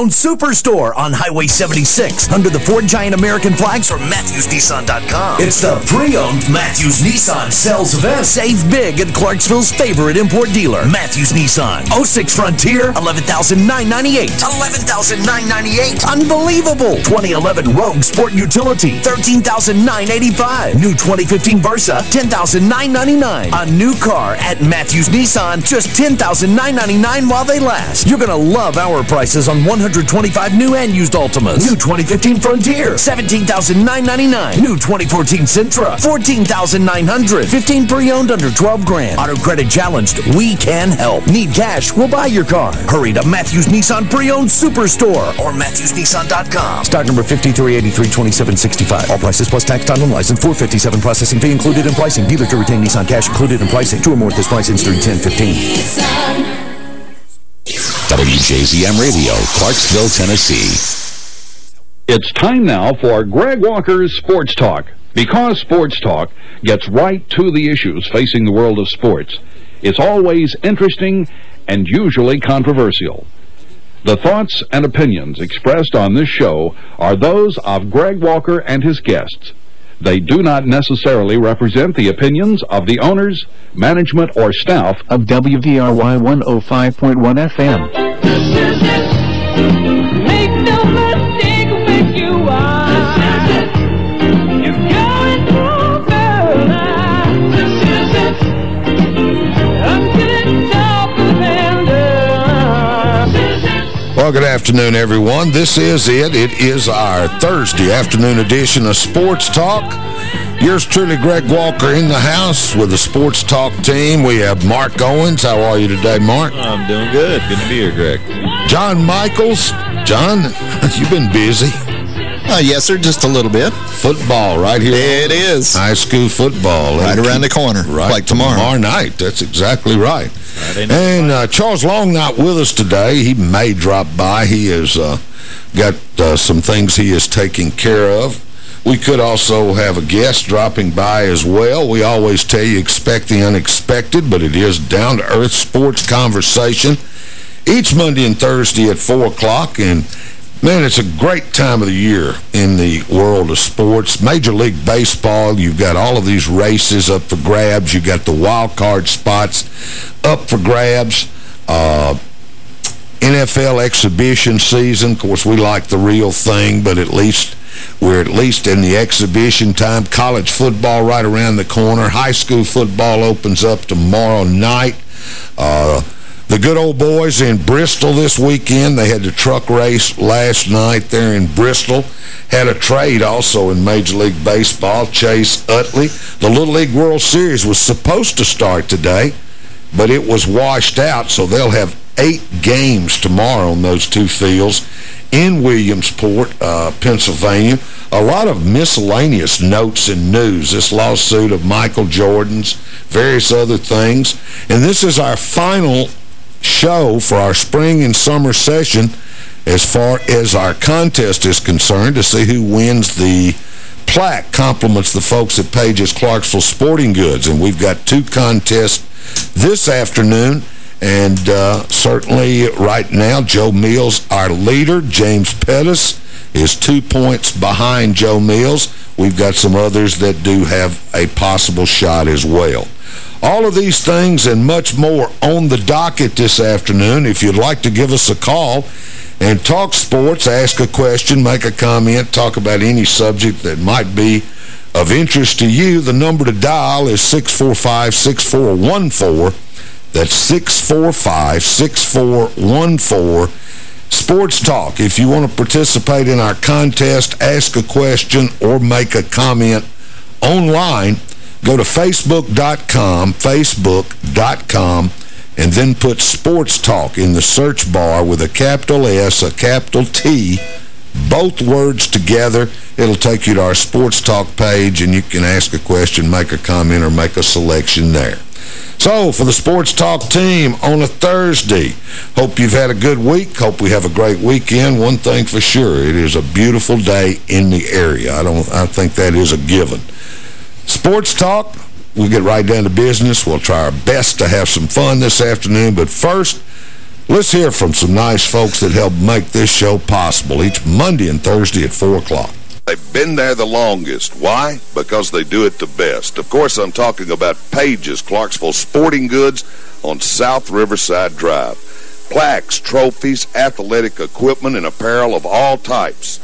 own Superstore on Highway 76 under the Ford Giant American flags or MatthewsNissan.com. It's the pre-owned Matthews Nissan sales event. Save big at Clarksville's favorite import dealer, Matthews Nissan. 06 Frontier, 11998 11998 Unbelievable. 2011 Rogue Sport Utility, 13985 New 2015 Versa, 10999 A new car at Matthews Nissan, just 10999 while they last. You're going to love our prices on 100 125 new and used Altimas. New 2015 Frontier, $17,999. New 2014 Sentra, 14,900. 15 pre-owned under 12 grand. Auto credit challenged, we can help. Need cash, we'll buy your car. Hurry to Matthews Nissan Pre-Owned Superstore or MatthewsNissan.com. Stock number 53832765. All prices plus tax, title, and license. 457 processing fee included in pricing. Dealer to retain Nissan cash included in pricing. Two or more at this price, ends 1015. WJZM Radio, Clarksville, Tennessee. It's time now for Greg Walker's Sports Talk. Because Sports Talk gets right to the issues facing the world of sports, it's always interesting and usually controversial. The thoughts and opinions expressed on this show are those of Greg Walker and his guests. They do not necessarily represent the opinions of the owners, management, or staff of WVRY 105.1 FM. Well, good afternoon, everyone. This is it. It is our Thursday afternoon edition of Sports Talk. Yours truly, Greg Walker, in the house with the Sports Talk team. We have Mark Owens. How are you today, Mark? I'm doing good. Good to be here, Greg. John Michaels. John, you've been busy. Uh, yes, sir, just a little bit. Football right here. It is. High school football. Right around the corner, right like tomorrow. Tomorrow night. That's exactly right. And uh, Charles Long not with us today. He may drop by. He has uh, got uh, some things he is taking care of. We could also have a guest dropping by as well. We always tell you expect the unexpected, but it is down-to-earth sports conversation each Monday and Thursday at 4 o'clock. And, man, it's a great time of the year in the world of sports. Major League Baseball, you've got all of these races up for grabs. You've got the wild card spots up for grabs. Uh, NFL exhibition season. Of course, we like the real thing, but at least we're at least in the exhibition time. College football right around the corner. High school football opens up tomorrow night. Uh, the good old boys in Bristol this weekend, they had the truck race last night there in Bristol. Had a trade also in Major League Baseball, Chase Utley. The Little League World Series was supposed to start today, but it was washed out, so they'll have eight games tomorrow on those two fields in Williamsport, uh, Pennsylvania. A lot of miscellaneous notes and news. This lawsuit of Michael Jordan's, various other things. And this is our final show for our spring and summer session as far as our contest is concerned to see who wins the plaque compliments the folks at Page's Clarksville Sporting Goods. And we've got two contests this afternoon. And uh, certainly right now, Joe Mills, our leader, James Pettis, is two points behind Joe Mills. We've got some others that do have a possible shot as well. All of these things and much more on the docket this afternoon. If you'd like to give us a call and talk sports, ask a question, make a comment, talk about any subject that might be of interest to you, the number to dial is 645-6414. That's 645-6414. Sports Talk. If you want to participate in our contest, ask a question, or make a comment online, go to Facebook.com, Facebook.com, and then put Sports Talk in the search bar with a capital S, a capital T, both words together. It'll take you to our Sports Talk page, and you can ask a question, make a comment, or make a selection there. So, for the Sports Talk team on a Thursday, hope you've had a good week. Hope we have a great weekend. One thing for sure, it is a beautiful day in the area. I don't. I think that is a given. Sports Talk, we'll get right down to business. We'll try our best to have some fun this afternoon. But first, Let's hear from some nice folks that help make this show possible each Monday and Thursday at 4 o'clock. They've been there the longest. Why? Because they do it the best. Of course, I'm talking about Page's Clarksville Sporting Goods on South Riverside Drive. Plaques, trophies, athletic equipment, and apparel of all types.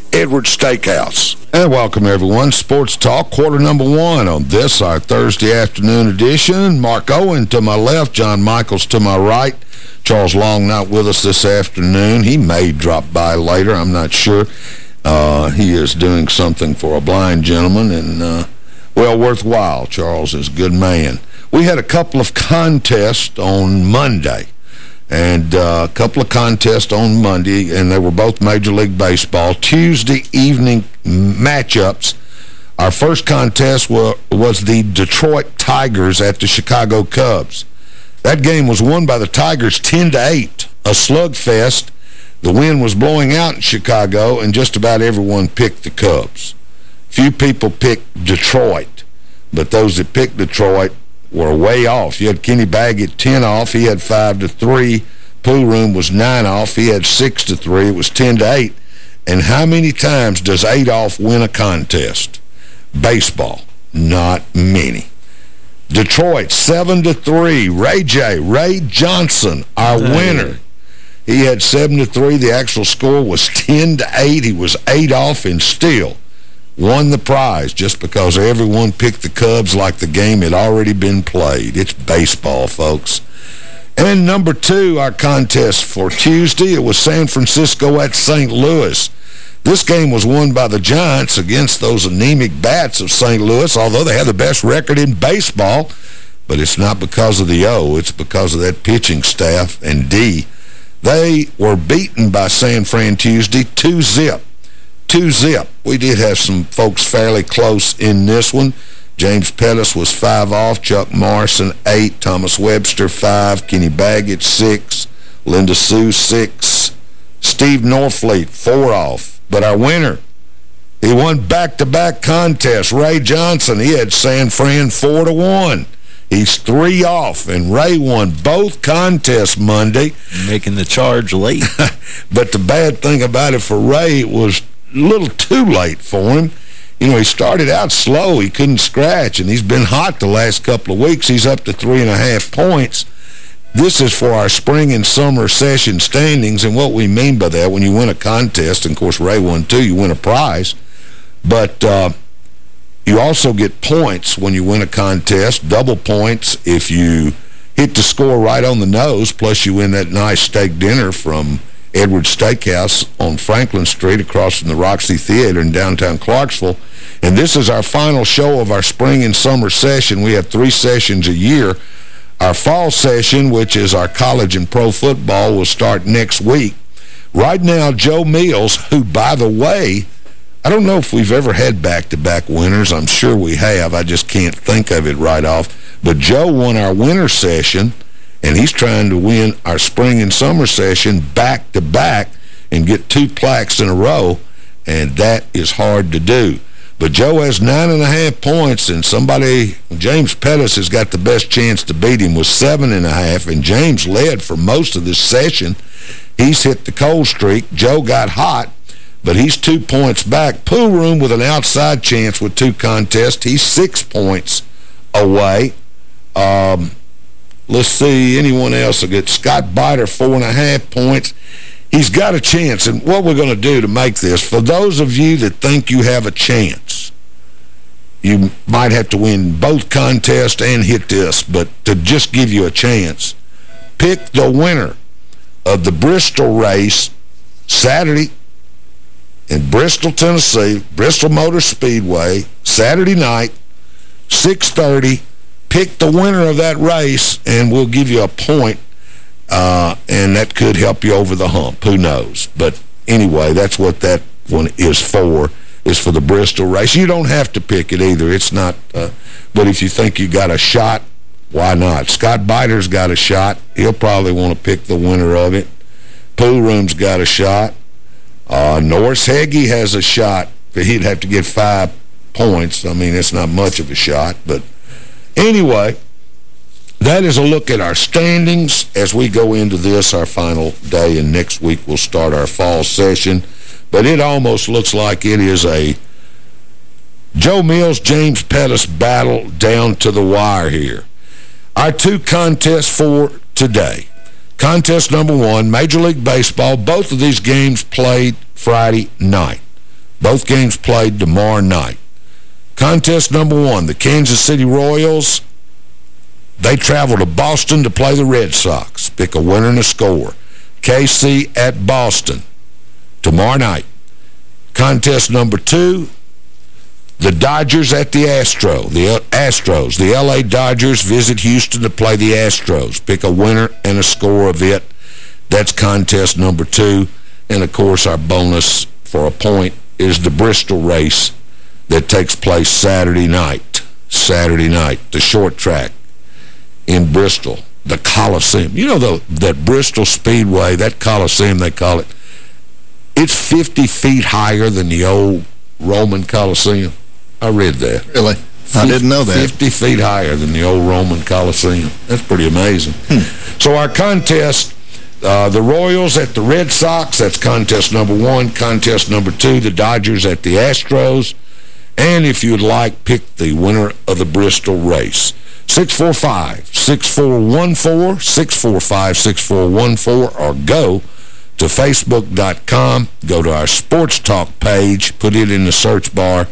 Edwards Steakhouse. And welcome, everyone. Sports Talk, quarter number one on this, our Thursday afternoon edition. Mark Owen to my left, John Michaels to my right. Charles Long not with us this afternoon. He may drop by later. I'm not sure. Uh, he is doing something for a blind gentleman, and, uh, well, worthwhile. Charles is a good man. We had a couple of contests on Monday and uh, a couple of contests on Monday, and they were both Major League Baseball. Tuesday evening matchups. Our first contest was, was the Detroit Tigers at the Chicago Cubs. That game was won by the Tigers 10 to 8, a slugfest. The wind was blowing out in Chicago, and just about everyone picked the Cubs. Few people picked Detroit, but those that picked Detroit were way off. You had Kenny Baggett 10 off. He had 5 to 3. Pool Room was 9 off. He had 6 to 3. It was 10 to 8. And how many times does 8 off win a contest? Baseball. Not many. Detroit, 7 to 3. Ray J. Ray Johnson, our winner. He had 7 to 3. The actual score was 10 to 8. He was 8 off and still won the prize just because everyone picked the Cubs like the game had already been played. It's baseball, folks. And number two, our contest for Tuesday, it was San Francisco at St. Louis. This game was won by the Giants against those anemic bats of St. Louis, although they had the best record in baseball. But it's not because of the O, it's because of that pitching staff and D. They were beaten by San Fran Tuesday 2-zip. 2-zip. We did have some folks fairly close in this one. James Pettis was five off, Chuck Morrison eight, Thomas Webster five, Kenny Baggett six, Linda Sue six, Steve Norfleet four off. But our winner, he won back-to-back -back contests. Ray Johnson, he had San Fran four to one. He's three off, and Ray won both contests Monday. Making the charge late. but the bad thing about it for Ray, was little too late for him. You know, he started out slow. He couldn't scratch, and he's been hot the last couple of weeks. He's up to three and a half points. This is for our spring and summer session standings, and what we mean by that, when you win a contest, and of course Ray won too, you win a prize. But uh, you also get points when you win a contest, double points if you hit the score right on the nose, plus you win that nice steak dinner from Edwards Steakhouse on Franklin Street across from the Roxy Theater in downtown Clarksville. And this is our final show of our spring and summer session. We have three sessions a year. Our fall session, which is our college and pro football, will start next week. Right now, Joe Mills, who, by the way, I don't know if we've ever had back-to-back -back winners. I'm sure we have. I just can't think of it right off. But Joe won our winter session and he's trying to win our spring and summer session back-to-back and get two plaques in a row, and that is hard to do. But Joe has nine and a half points, and somebody, James Pettis, has got the best chance to beat him with seven and a half, and James led for most of this session. He's hit the cold streak. Joe got hot, but he's two points back. Pool Room with an outside chance with two contests. He's six points away. Um, Let's see, anyone else will get Scott Biter, four and a half points. He's got a chance. And what we're going to do to make this, for those of you that think you have a chance, you might have to win both contests and hit this, but to just give you a chance, pick the winner of the Bristol race Saturday in Bristol, Tennessee, Bristol Motor Speedway, Saturday night, 6.30, pick the winner of that race, and we'll give you a point, uh, and that could help you over the hump. Who knows? But anyway, that's what that one is for, is for the Bristol race. You don't have to pick it either. It's not, uh, but if you think you got a shot, why not? Scott Biter's got a shot. He'll probably want to pick the winner of it. Pool Room's got a shot. Uh, Norris Heggie has a shot. He'd have to get five points. I mean, it's not much of a shot, but Anyway, that is a look at our standings as we go into this, our final day, and next week we'll start our fall session. But it almost looks like it is a Joe Mills, James Pettis battle down to the wire here. Our two contests for today. Contest number one, Major League Baseball. Both of these games played Friday night. Both games played tomorrow night. Contest number one, the Kansas City Royals, they travel to Boston to play the Red Sox. Pick a winner and a score. KC at Boston tomorrow night. Contest number two, the Dodgers at the Astro, the Astros. The uh, L.A. Dodgers visit Houston to play the Astros. Pick a winner and a score of it. That's contest number two. And, of course, our bonus for a point is the Bristol race that takes place Saturday night. Saturday night, the short track in Bristol, the Coliseum. You know the that Bristol Speedway, that Coliseum they call it, it's 50 feet higher than the old Roman Coliseum. I read that. Really? I didn't know that. 50 feet higher than the old Roman Coliseum. That's pretty amazing. Hmm. So our contest, uh, the Royals at the Red Sox, that's contest number one. Contest number two, the Dodgers at the Astros. And if you'd like, pick the winner of the Bristol race. 645-6414, 645-6414, or go to Facebook.com, go to our Sports Talk page, put it in the search bar,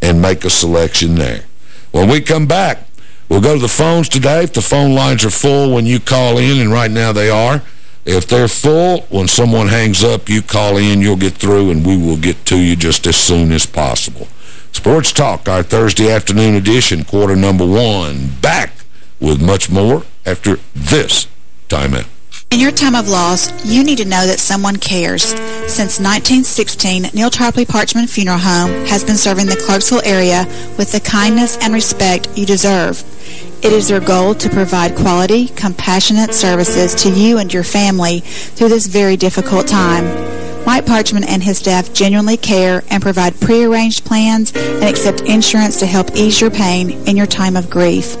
and make a selection there. When we come back, we'll go to the phones today. If the phone lines are full when you call in, and right now they are, if they're full, when someone hangs up, you call in, you'll get through, and we will get to you just as soon as possible. Sports Talk, our Thursday afternoon edition, quarter number one. Back with much more after this timeout. In your time of loss, you need to know that someone cares. Since 1916, Neal Tarpley Parchman Funeral Home has been serving the Clarksville area with the kindness and respect you deserve. It is their goal to provide quality, compassionate services to you and your family through this very difficult time. Mike Parchman and his staff genuinely care and provide prearranged plans and accept insurance to help ease your pain in your time of grief.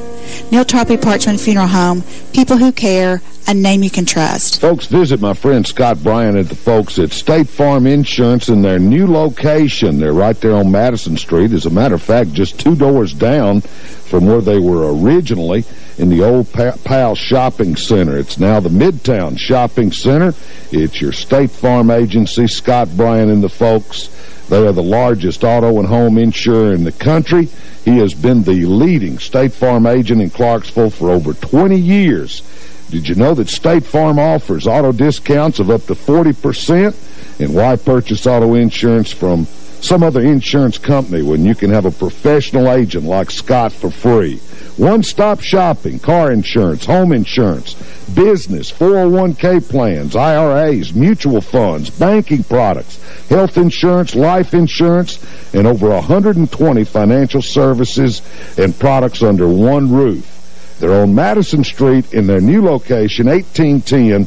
Neal Tarpley Parchman Funeral Home, people who care, a name you can trust. Folks, visit my friend Scott Bryan at the folks at State Farm Insurance in their new location. They're right there on Madison Street. As a matter of fact, just two doors down from where they were originally in the old Pal Shopping Center. It's now the Midtown Shopping Center. It's your State Farm agency, Scott Bryan and the folks. They are the largest auto and home insurer in the country. He has been the leading State Farm agent in Clarksville for over 20 years. Did you know that State Farm offers auto discounts of up to 40%? And why purchase auto insurance from some other insurance company when you can have a professional agent like Scott for free? One-stop shopping, car insurance, home insurance, business, 401k plans, IRAs, mutual funds, banking products, health insurance, life insurance, and over 120 financial services and products under one roof. They're on Madison Street in their new location, 1810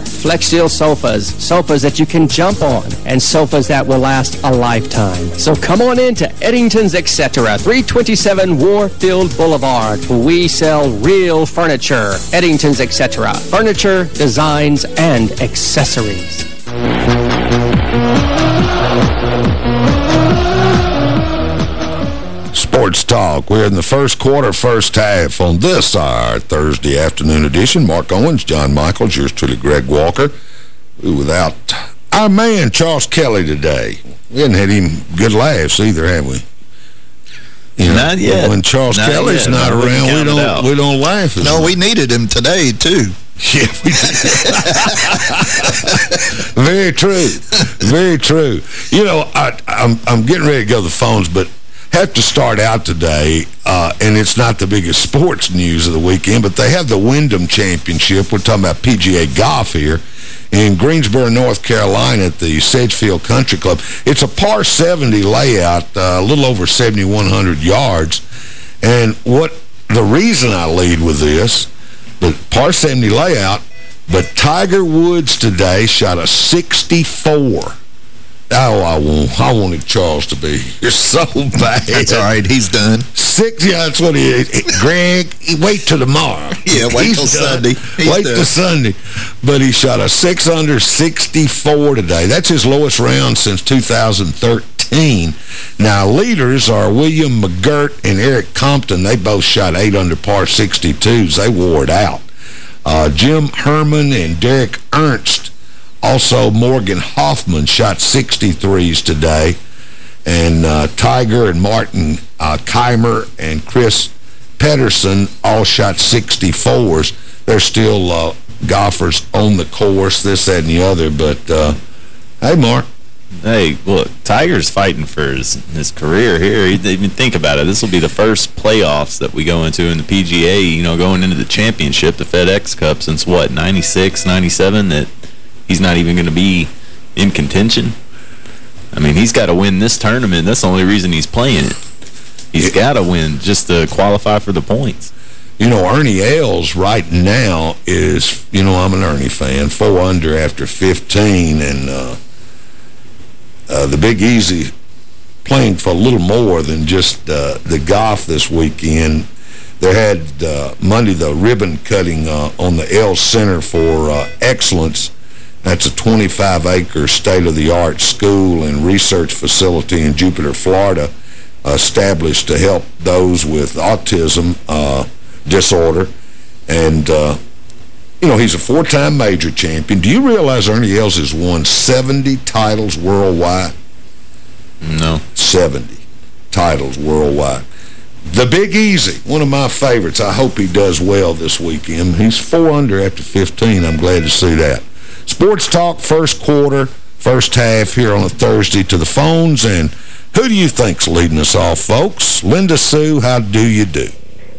Flexsteel sofas, sofas that you can jump on, and sofas that will last a lifetime. So come on in to Eddington's Etc. 327 Warfield Boulevard. We sell real furniture. Eddington's Etc. Furniture, designs, and accessories. Sports Talk. We're in the first quarter, first half on this, our Thursday afternoon edition. Mark Owens, John Michaels, yours truly, Greg Walker. Without our man, Charles Kelly, today. We haven't had him good laughs either, have we? You know, not yet. When Charles not Kelly's yet. not No, around, we count it don't we don't laugh. No, much. we needed him today, too. Yeah, we Very true. Very true. You know, I, I'm, I'm getting ready to go to the phones, but have to start out today, uh, and it's not the biggest sports news of the weekend, but they have the Wyndham Championship. We're talking about PGA golf here in Greensboro, North Carolina at the Sedgefield Country Club. It's a par 70 layout, uh, a little over 7,100 yards. And what the reason I lead with this, the par 70 layout, but Tiger Woods today shot a 64. Oh, I want, I wanted Charles to be here so bad. That's all right. He's done. Six, yeah, that's what he is. Greg, wait till tomorrow. Yeah, wait He's till done. Sunday. He's wait done. till Sunday. But he shot a 6 under 64 today. That's his lowest round since 2013. Now, leaders are William McGirt and Erik Compton. They both shot 8 under par 62s. They wore it out. Uh, Jim Herman and Derek Ernst, also Morgan Hoffman, shot 63s today. And uh, Tiger and Martin uh, Kaymer and Chris Pedersen all shot 64s. They're still uh, golfers on the course, this, that, and the other. But, uh, hey, Mark. Hey, look, Tiger's fighting for his, his career here. He, even think about it. This will be the first playoffs that we go into in the PGA, you know, going into the championship, the FedEx Cup, since, what, 96, 97, that he's not even going to be in contention? I mean, he's got to win this tournament. That's the only reason he's playing it. He's got to win just to qualify for the points. You know, Ernie Els right now is, you know, I'm an Ernie fan, four under after 15, and uh, uh, the Big Easy playing for a little more than just uh, the golf this weekend. They had uh, Monday the ribbon cutting uh, on the L Center for uh, Excellence. That's a 25-acre state-of-the-art school and research facility in Jupiter, Florida, established to help those with autism uh, disorder. And, uh, you know, he's a four-time major champion. Do you realize Ernie Els has won 70 titles worldwide? No. 70 titles worldwide. The Big Easy, one of my favorites. I hope he does well this weekend. He's four under after 15. I'm glad to see that. Sports Talk, first quarter, first half here on a Thursday to the phones. And who do you think's leading us off, folks? Linda Sue, how do you do?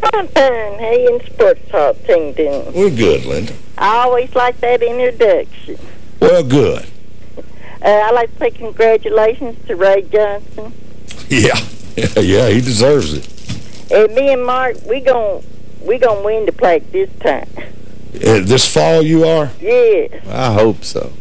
I'm fine. Hey, in Sports Talk, Ting Ting. We're good, Linda. I always like that introduction. Well, good. Uh, I like to say congratulations to Ray Johnson. Yeah, yeah, he deserves it. And me and Mark, we gon' we gonna win the plaque this time. Uh, this fall you are? Yes. I hope so.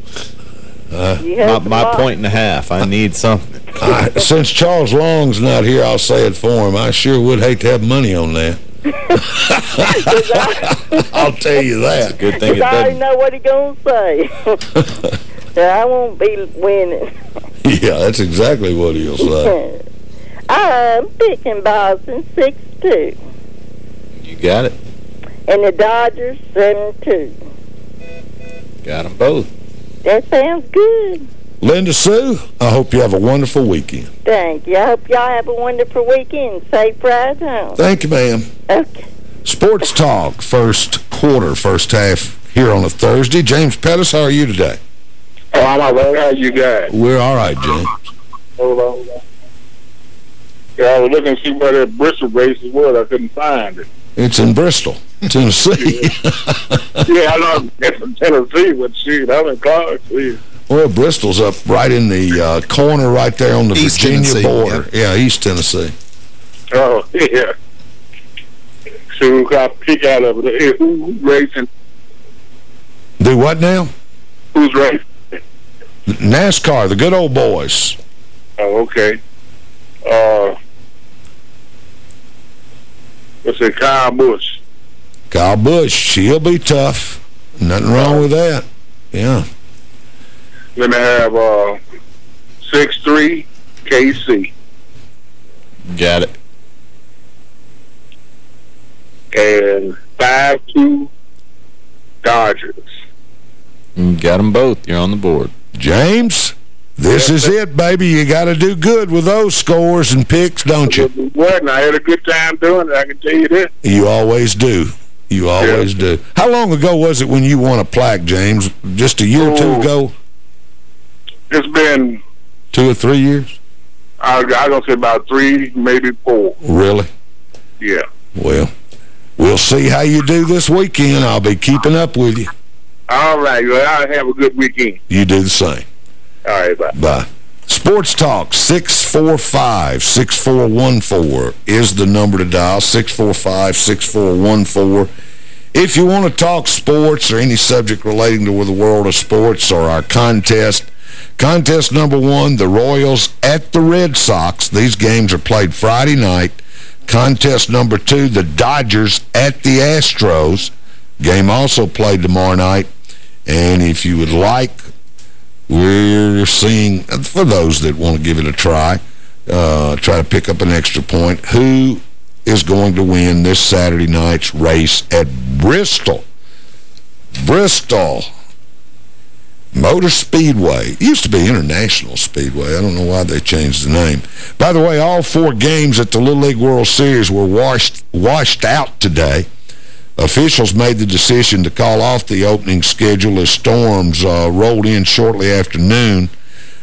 Uh, my, my point and a half. I need something. I, since Charles Long's not here, I'll say it for him. I sure would hate to have money on that. I'll tell you that. Good Because I already know what he's gonna say. yeah, I won't be winning. Yeah, that's exactly what he'll say. I'm picking Boston 6-2. You got it. And the Dodgers 7-2. Got them both. That sounds good. Linda Sue, I hope you have a wonderful weekend. Thank you. I hope y'all have a wonderful weekend. Safe ride home. Thank you, ma'am. Okay. Sports Talk, first quarter, first half here on a Thursday. James Pettis, how are you today? Oh, I'm all right. How you guys? We're all right, James. Hold on. Yeah, I was looking to see where that Bristol race was. I couldn't find it. It's in Bristol, Tennessee. yeah, I know it's from Tennessee, but shoot, I'm in Clarksville. well, Bristol's up right in the uh, corner right there on the East Virginia Tennessee, border. Yeah, East Tennessee. Oh, yeah. So we got to pick out of it. Hey, who's racing? Do what now? Who's racing? NASCAR, the good old boys. Oh, okay. Uh, let's say Kyle Busch. Kyle Busch, she'll be tough. Nothing wrong with that. Yeah. Then I have uh, 6-3 KC. Got it. And 5-2 Dodgers. You got them both. You're on the board. James, this is it, baby. You got to do good with those scores and picks, don't you? What? And I had a good time doing it, I can tell you that. You always do. You always do. How long ago was it when you won a plaque, James? Just a year or two ago? It's been, Two or three years? I, going to say about three, maybe four. Really? Yeah. Well, we'll see how you do this weekend. I'll be keeping up with you. All right. Well, I'll have a good weekend. You do the same. All right, bye. Bye. Sports Talk, 645-6414 is the number to dial, 645-6414. If you want to talk sports or any subject relating to the world of sports or our contest, contest number one, the Royals at the Red Sox. These games are played Friday night. Contest number two, the Dodgers at the Astros. Game also played tomorrow night. And if you would like we're seeing, for those that want to give it a try, uh, try to pick up an extra point, who is going to win this Saturday night's race at Bristol? Bristol Motor Speedway. It used to be International Speedway. I don't know why they changed the name. By the way, all four games at the Little League World Series were washed washed out today. Officials made the decision to call off the opening schedule as storms uh, rolled in shortly after noon.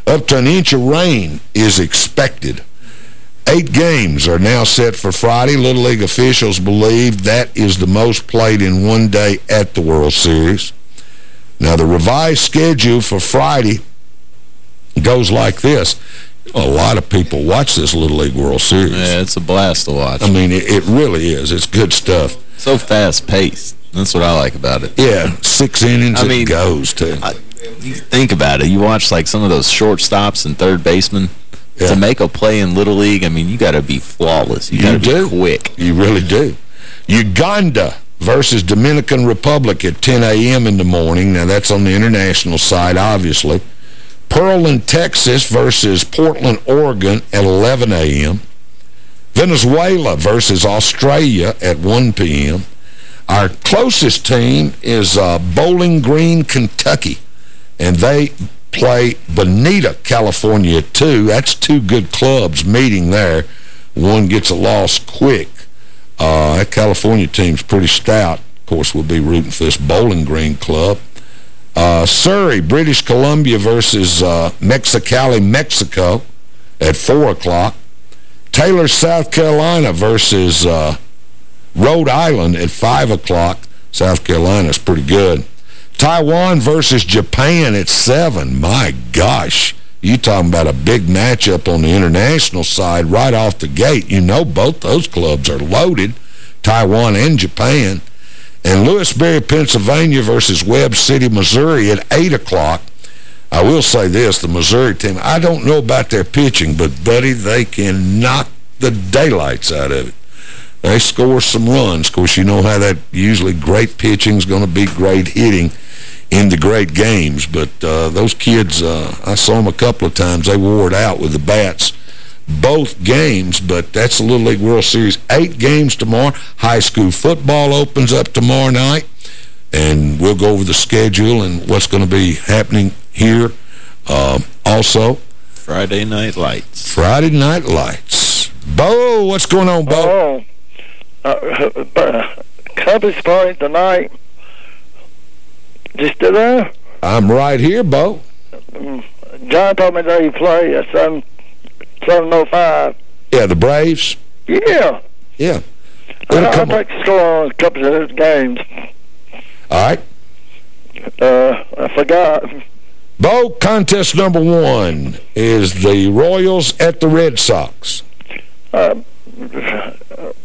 Up to an inch of rain is expected. Eight games are now set for Friday. Little League officials believe that is the most played in one day at the World Series. Now, the revised schedule for Friday goes like this. A lot of people watch this Little League World Series. Yeah, it's a blast to watch. I mean, it, it really is. It's good stuff. So fast-paced. That's what I like about it. Yeah, six innings I mean, it goes to. I, you think about it. You watch like some of those shortstops and third basemen. Yeah. To make a play in Little League, I mean, you got to be flawless. You, You got to be do. quick. You really do. Uganda versus Dominican Republic at 10 a.m. in the morning. Now, that's on the international side, obviously. Pearl Pearland, Texas versus Portland, Oregon at 11 a.m. Venezuela versus Australia at 1 p.m. Our closest team is uh, Bowling Green, Kentucky, and they play Bonita, California too. That's two good clubs meeting there. One gets a loss quick. Uh, that California team's pretty stout. Of course, we'll be rooting for this Bowling Green club. Uh, Surrey, British Columbia versus uh, Mexicali, Mexico at 4 o'clock. Taylor, South Carolina versus uh, Rhode Island at 5 o'clock. South Carolina's pretty good. Taiwan versus Japan at 7. My gosh. You talking about a big matchup on the international side right off the gate. You know both those clubs are loaded, Taiwan and Japan. And Lewisberry, Pennsylvania versus Webb City, Missouri at 8 o'clock. I will say this, the Missouri team, I don't know about their pitching, but, buddy, they can knock the daylights out of it. They score some runs. Of course, you know how that usually great pitching is going to be great hitting in the great games. But uh, those kids, uh, I saw them a couple of times. They wore it out with the bats both games, but that's the Little League World Series. Eight games tomorrow. High school football opens up tomorrow night, and we'll go over the schedule and what's going to be happening here. Um, also, Friday Night Lights. Friday Night Lights. Bo, what's going on, Bo? Oh, uh, uh, Cubbies playing tonight. You still there? I'm right here, Bo. Mm, John told me that he play at 7, 705. Yeah, the Braves. Yeah. Yeah. I, I'll take the score on a couple of those games. All right. Uh, I forgot. Bo, contest number one is the Royals at the Red Sox. Uh,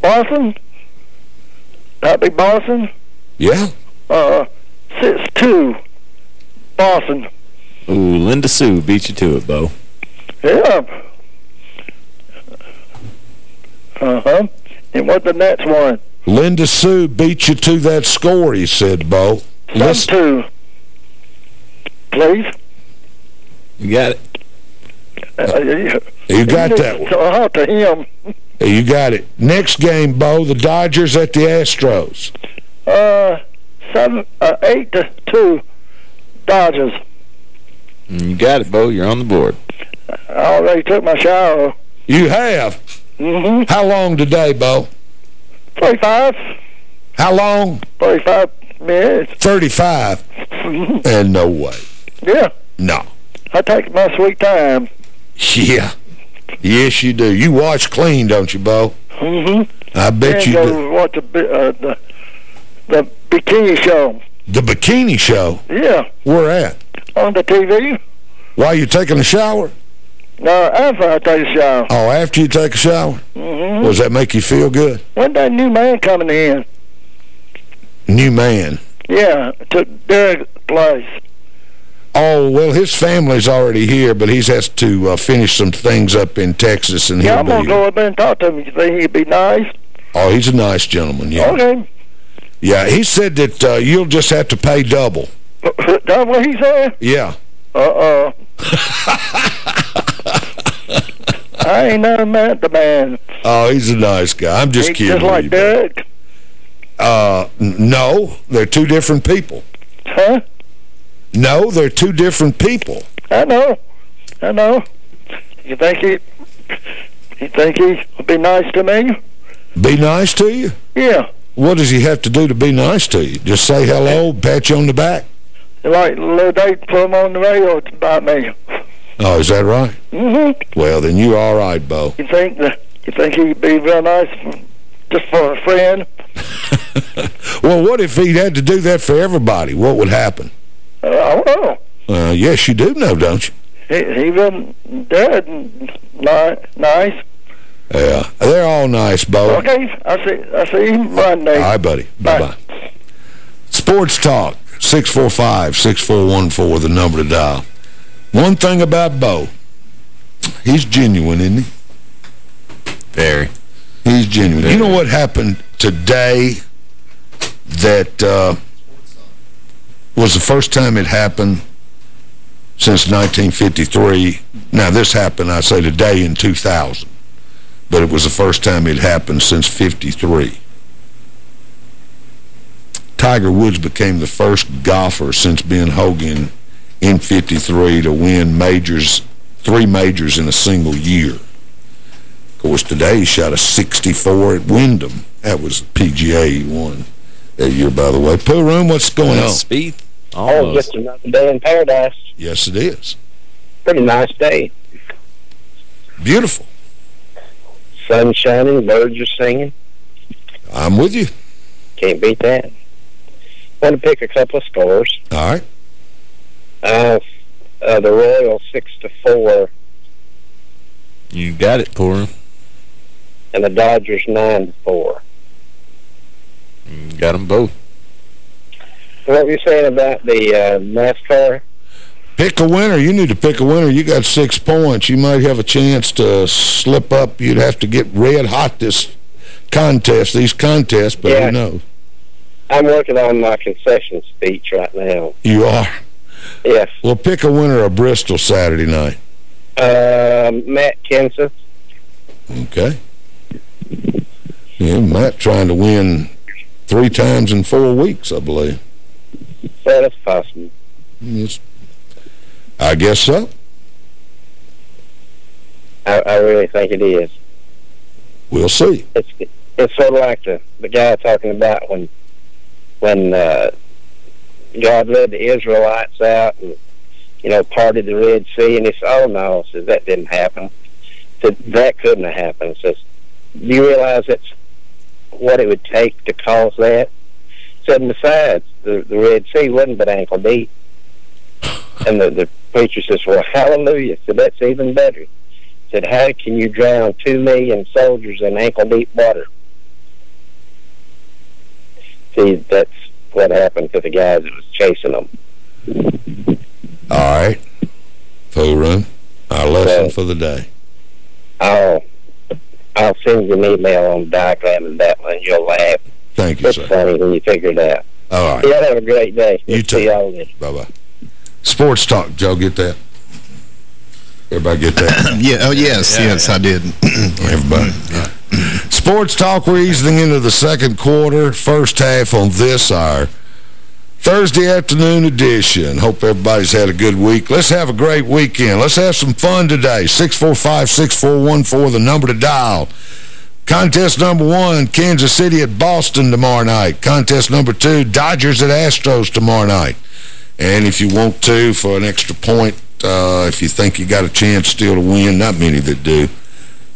Boston? That'd be Boston? Yeah? Uh, 6-2. Boston. Ooh, Linda Sue beat you to it, Bo. Yeah. Uh-huh. And what the next one? Linda Sue beat you to that score, he said, Bo. Listen. two. Please? You got it. Uh, you, You got that one. Talk to him. You got it. Next game, Bo, the Dodgers at the Astros. Uh, seven, uh, eight to two, Dodgers. You got it, Bo. You're on the board. I already took my shower. You have? Mm-hmm. How long today, Bo? 35. How long? 35 minutes. 35. and no way. Yeah. No. I take my sweet time. Yeah. Yes, you do. You watch clean, don't you, Bo? Mm-hmm. I bet and you go do. watch the, uh, the, the bikini show. The bikini show? Yeah. Where at? On the TV. While you taking a shower? No, after I take a shower. Oh, after you take a shower? Mm-hmm. Does that make you feel good? When that new man coming in? New man. Yeah, to Derek's place. Oh, well, his family's already here, but he has to uh, finish some things up in Texas, and Yeah, I'm going to go up there and talk to him. You think he'd be nice? Oh, he's a nice gentleman, yeah. Okay. Yeah, he said that uh, you'll just have to pay double. That's what he said? Yeah. Uh-uh. I ain't never met the man. Oh, he's a nice guy. I'm just He's kidding just like. Derek. Uh, no, they're two different people. Huh? No, they're two different people. I know. I know. You think he... You think he would be nice to me? Be nice to you? Yeah. What does he have to do to be nice to you? Just say hello, pat you on the back? Like little day put him on the radio about me. Oh, is that right? Mm-hmm. Well, then you're all right, Bo. You think that... You think he'd be real nice just for a friend? Well, what if he had to do that for everybody? What would happen? Uh, I don't know. Uh, yes, you do know, don't you? He, he wasn't dead ni nice. Yeah, they're all nice, Bo. Okay, I see. I see you Monday. All right, buddy. Bye-bye. Sports Talk, 645-6414, the number to dial. One thing about Bo, he's genuine, isn't he? Very. He's genuine. Very. You know what happened today that uh, was the first time it happened since 1953. Now, this happened, I say, today in 2000. But it was the first time it happened since 53. Tiger Woods became the first golfer since Ben Hogan in 53 to win majors, three majors in a single year. Of course, today he shot a 64 at Wyndham. That was PGA he won that year, by the way. Pooh Room, what's going on? Speed. Oh, just another day in paradise. Yes, it is. Pretty nice day. Beautiful. Sun shining, birds are singing. I'm with you. Can't beat that. Want to pick a couple of scores. All right. Uh, uh, the Royals six to four. You got it, Poor. And the Dodgers nine to four. Got them both. What were you saying about the uh, NASCAR? Pick a winner. You need to pick a winner. You got six points. You might have a chance to slip up. You'd have to get red hot this contest, these contests, but yeah. who knows? I'm working on my concession speech right now. You are? Yes. Well, pick a winner of Bristol Saturday night. Uh, Matt Kenseth. Okay. Yeah, Matt trying to win three times in four weeks, I believe. Possible. Yes. I guess so. I, I really think it is. We'll see. It's it's sort of like the the guy talking about when when uh, God led the Israelites out and you know parted the Red Sea, and he said, "Oh no," says that didn't happen. Said that couldn't have happened. Says, do you realize that's what it would take to cause that? Said, besides, the the Red Sea wasn't but ankle deep. And the, the preacher says, well, hallelujah. So that's even better. He Said, how can you drown two million soldiers in ankle-deep water? See, that's what happened to the guys that was chasing them. All right. Full run. Our lesson so, for the day. I'll, I'll send you an email on diagramming that one. You'll laugh. Thank you, it's sir. funny when you figure it out. All right. Y'all have a great day. You we'll too. See y'all later. Bye-bye. Sports Talk, Joe, get that? Everybody get that? yeah, oh, yes, yeah, yes, yeah. I did. Everybody. Yeah. Sports Talk, we're easing into the second quarter, first half on this hour. Thursday afternoon edition. Hope everybody's had a good week. Let's have a great weekend. Let's have some fun today. 645-6414, the number to dial. Contest number one, Kansas City at Boston tomorrow night. Contest number two, Dodgers at Astros tomorrow night. And if you want to, for an extra point, uh, if you think you got a chance still to win, not many that do,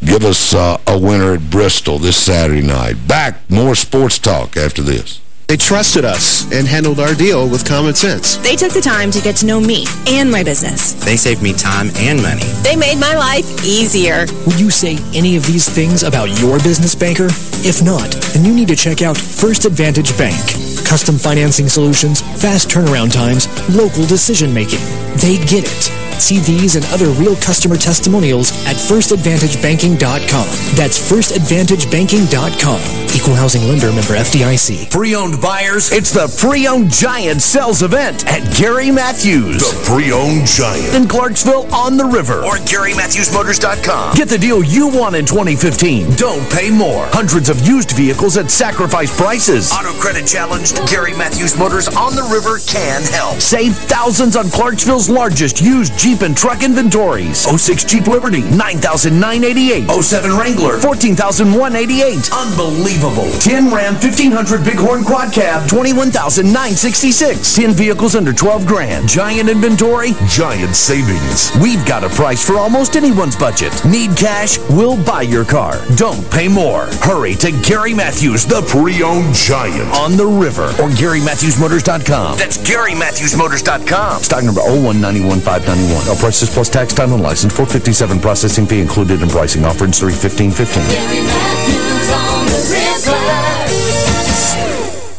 give us uh, a winner at Bristol this Saturday night. Back, more sports talk after this. They trusted us and handled our deal with common sense. They took the time to get to know me and my business. They saved me time and money. They made my life easier. Would you say any of these things about your business banker? If not, then you need to check out First Advantage Bank. Custom financing solutions, fast turnaround times, local decision making. They get it. See these and other real customer testimonials at firstadvantagebanking.com. That's firstadvantagebanking.com. Equal housing lender member FDIC. Pre-owned buyers, it's the Pre-Owned Giant Sales Event at Gary Matthews. The Pre-Owned Giant. In Clarksville on the river. Or GaryMatthewsMotors.com. Get the deal you want in 2015. Don't pay more. Hundreds of used vehicles at sacrifice prices. Auto credit challenged. Gary Matthews Motors on the river can help. Save thousands on Clarksville's largest used Jeep and truck inventories. 06 Jeep Liberty, 9988 07 Wrangler, 14188 Unbelievable. 10 Ram 1500 Bighorn Quad Cab, 21966 10 vehicles under 12 grand. Giant inventory, giant savings. We've got a price for almost anyone's budget. Need cash? We'll buy your car. Don't pay more. Hurry to Gary Matthews, the pre-owned giant on the river or GaryMatthewsMotors.com. That's GaryMatthewsMotors.com. Stock number 0191591. One. All prices plus tax, time, and license. 457 processing fee included in pricing. Offer in 31515.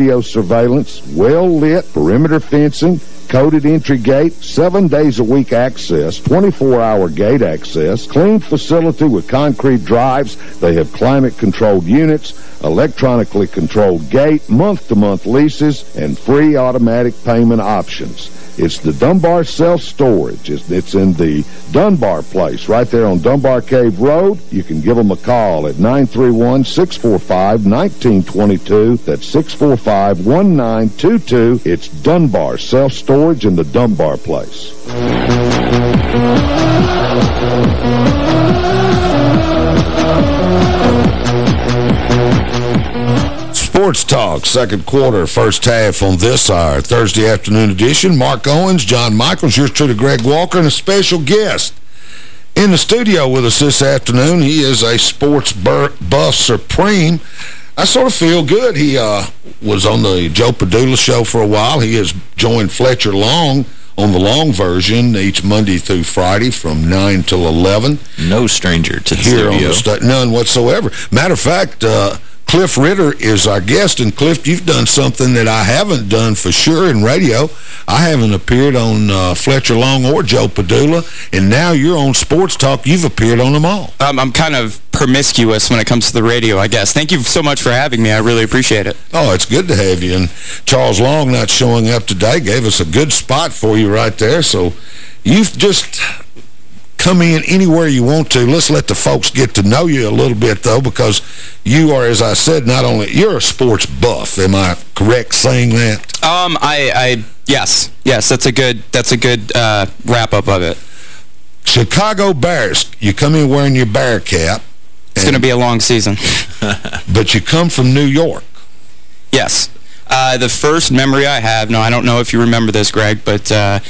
video surveillance, well-lit perimeter fencing, coded entry gate, seven days a week access, 24-hour gate access, clean facility with concrete drives. They have climate-controlled units, electronically controlled gate, month-to-month -month leases, and free automatic payment options. It's the Dunbar Self-Storage. It's, it's in the Dunbar place right there on Dunbar Cave Road. You can give them a call at 931-645-1922. That's 645-1922. It's Dunbar Self-Storage in the Dunbar place. Sports Talk, second quarter, first half on this hour, Thursday afternoon edition. Mark Owens, John Michaels, yours truly, Greg Walker, and a special guest in the studio with us this afternoon. He is a sports buff supreme. I sort of feel good. He uh, was on the Joe Padula show for a while. He has joined Fletcher Long on the long version each Monday through Friday from 9 till 11. No stranger to the here studio. On the none whatsoever. Matter of fact, uh, Cliff Ritter is our guest, and Cliff, you've done something that I haven't done for sure in radio. I haven't appeared on uh, Fletcher Long or Joe Padula, and now you're on Sports Talk. You've appeared on them all. Um, I'm kind of promiscuous when it comes to the radio, I guess. Thank you so much for having me. I really appreciate it. Oh, it's good to have you. And Charles Long not showing up today gave us a good spot for you right there. So you've just come in anywhere you want to. Let's let the folks get to know you a little bit, though, because you are, as I said, not only, you're a sports buff. Am I correct saying that? Um, I, I yes. Yes, that's a good, that's a good uh, wrap-up of it. Chicago Bears, you come in wearing your bear cap. It's going to be a long season. but you come from New York. Yes. Uh, the first memory I have, no, I don't know if you remember this, Greg, but uh,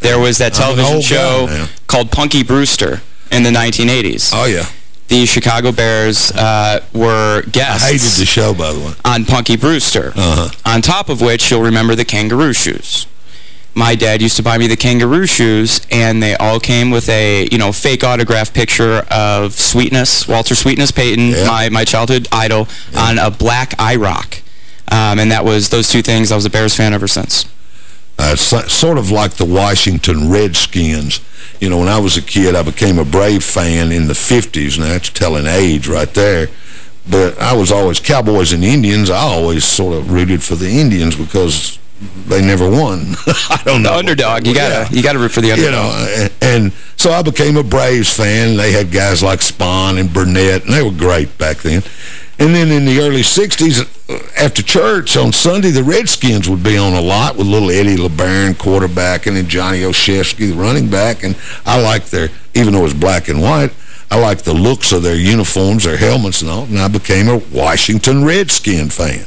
there was that television show guy, called Punky Brewster in the 1980s. Oh, yeah. The Chicago Bears uh, were guests. I hated the show, by the way. On Punky Brewster. Uh -huh. On top of which, you'll remember the kangaroo shoes. My dad used to buy me the kangaroo shoes, and they all came with a, you know, fake autograph picture of Sweetness, Walter Sweetness Payton, yeah. my, my childhood idol, yeah. on a black IROC. Um, and that was those two things. I was a Bears fan ever since. Uh, sort of like the Washington Redskins. You know, when I was a kid, I became a Brave fan in the 50s. Now, that's telling age right there. But I was always Cowboys and Indians. I always sort of rooted for the Indians because they never won. I don't know. The underdog. You gotta yeah. you gotta root for the underdog. You know, and, and, so I became a Braves fan. They had guys like Spahn and Burdette, and they were great back then. And then in the early 60s, uh, after church on Sunday, the Redskins would be on a lot with little Eddie LeBaron quarterback and then Johnny Olszewski, the running back. And I like their, even though it was black and white, I like the looks of their uniforms, their helmets and all. And I became a Washington Redskin fan.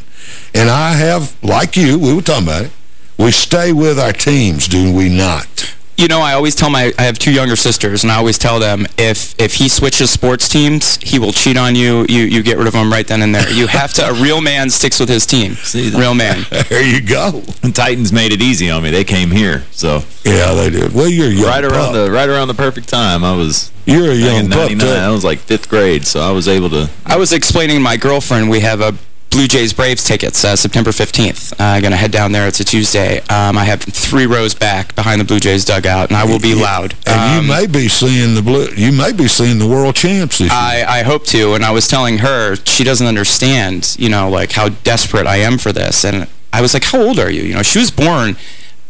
And I have, like you, we were talking about it, we stay with our teams, do we not? You know, I always tell my, I have two younger sisters, and I always tell them, if if he switches sports teams, he will cheat on you. You you get rid of him right then and there. You have to, a real man sticks with his team. See, real man. there you go. The Titans made it easy on me. They came here, so. Yeah, they did. Well, you're young Right around the right around the perfect time. I was. You're a young pup, 99. I was like fifth grade, so I was able to. I was explaining to my girlfriend, we have a Blue Jays Braves tickets uh, September 15th. I'm uh, going to head down there. It's a Tuesday. Um, I have three rows back behind the Blue Jays dugout, and I will be loud. And um, you may be seeing the blue. You may be seeing the world champs this I, I hope to. And I was telling her she doesn't understand, you know, like how desperate I am for this. And I was like, "How old are you?" You know, she was born.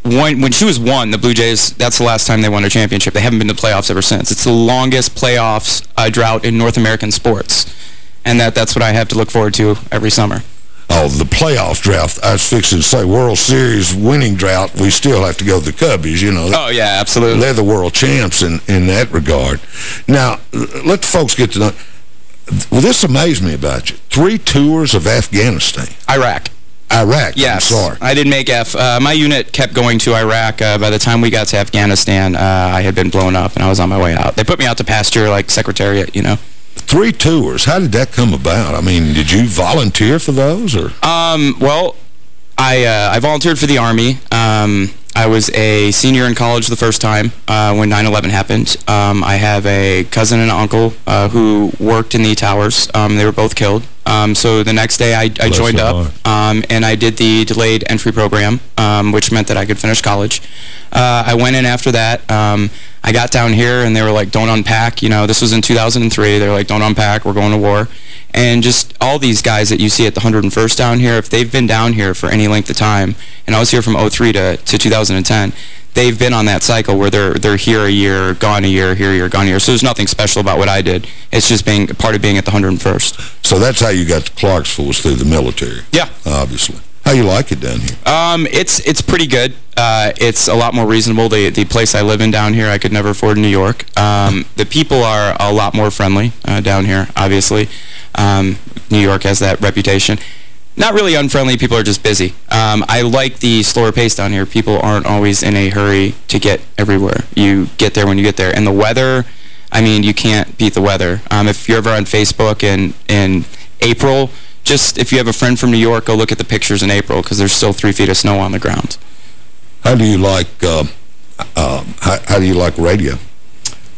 When, when she was one, the Blue Jays, that's the last time they won a championship. They haven't been to playoffs ever since. It's the longest playoffs uh, drought in North American sports and that that's what I have to look forward to every summer. Oh, the playoff draft, I was fixing to say World Series winning drought. We still have to go to the Cubbies, you know. Oh, yeah, absolutely. They're the world champs in, in that regard. Now, let the folks get to know. Well, this amazed me about you. Three tours of Afghanistan. Iraq. Iraq, yes. I'm sorry. I didn't make F. Uh, my unit kept going to Iraq. Uh, by the time we got to Afghanistan, uh, I had been blown up, and I was on my way out. They put me out to pasture, like Secretariat, you know. Three tours. How did that come about? I mean, did you volunteer for those? or? Um, well, I uh, I volunteered for the Army. Um, I was a senior in college the first time uh, when 9-11 happened. Um, I have a cousin and uncle uh, who worked in the towers. Um, they were both killed. Um, so the next day I, I joined up um, and I did the delayed entry program, um, which meant that I could finish college. Uh, I went in after that. Um, I got down here and they were like, don't unpack. You know, this was in 2003. They were like, don't unpack. We're going to war. And just all these guys that you see at the 101st down here, if they've been down here for any length of time, and I was here from 03 to, to 2010, they've been on that cycle where they're they're here a year, gone a year, here a year, gone a year. So there's nothing special about what I did. It's just being part of being at the 101st. So that's how you got to Clarksville was through the military. Yeah. Obviously. How you like it down here? Um, it's it's pretty good. Uh, it's a lot more reasonable. The the place I live in down here, I could never afford in New York. Um, the people are a lot more friendly uh, down here, obviously. Um, New York has that reputation. Not really unfriendly. People are just busy. Um, I like the slower pace down here. People aren't always in a hurry to get everywhere. You get there when you get there. And the weather, I mean, you can't beat the weather. Um, if you're ever on Facebook in, in April, just if you have a friend from New York, go look at the pictures in April because there's still three feet of snow on the ground. How do you like uh, uh, how, how do you like radio?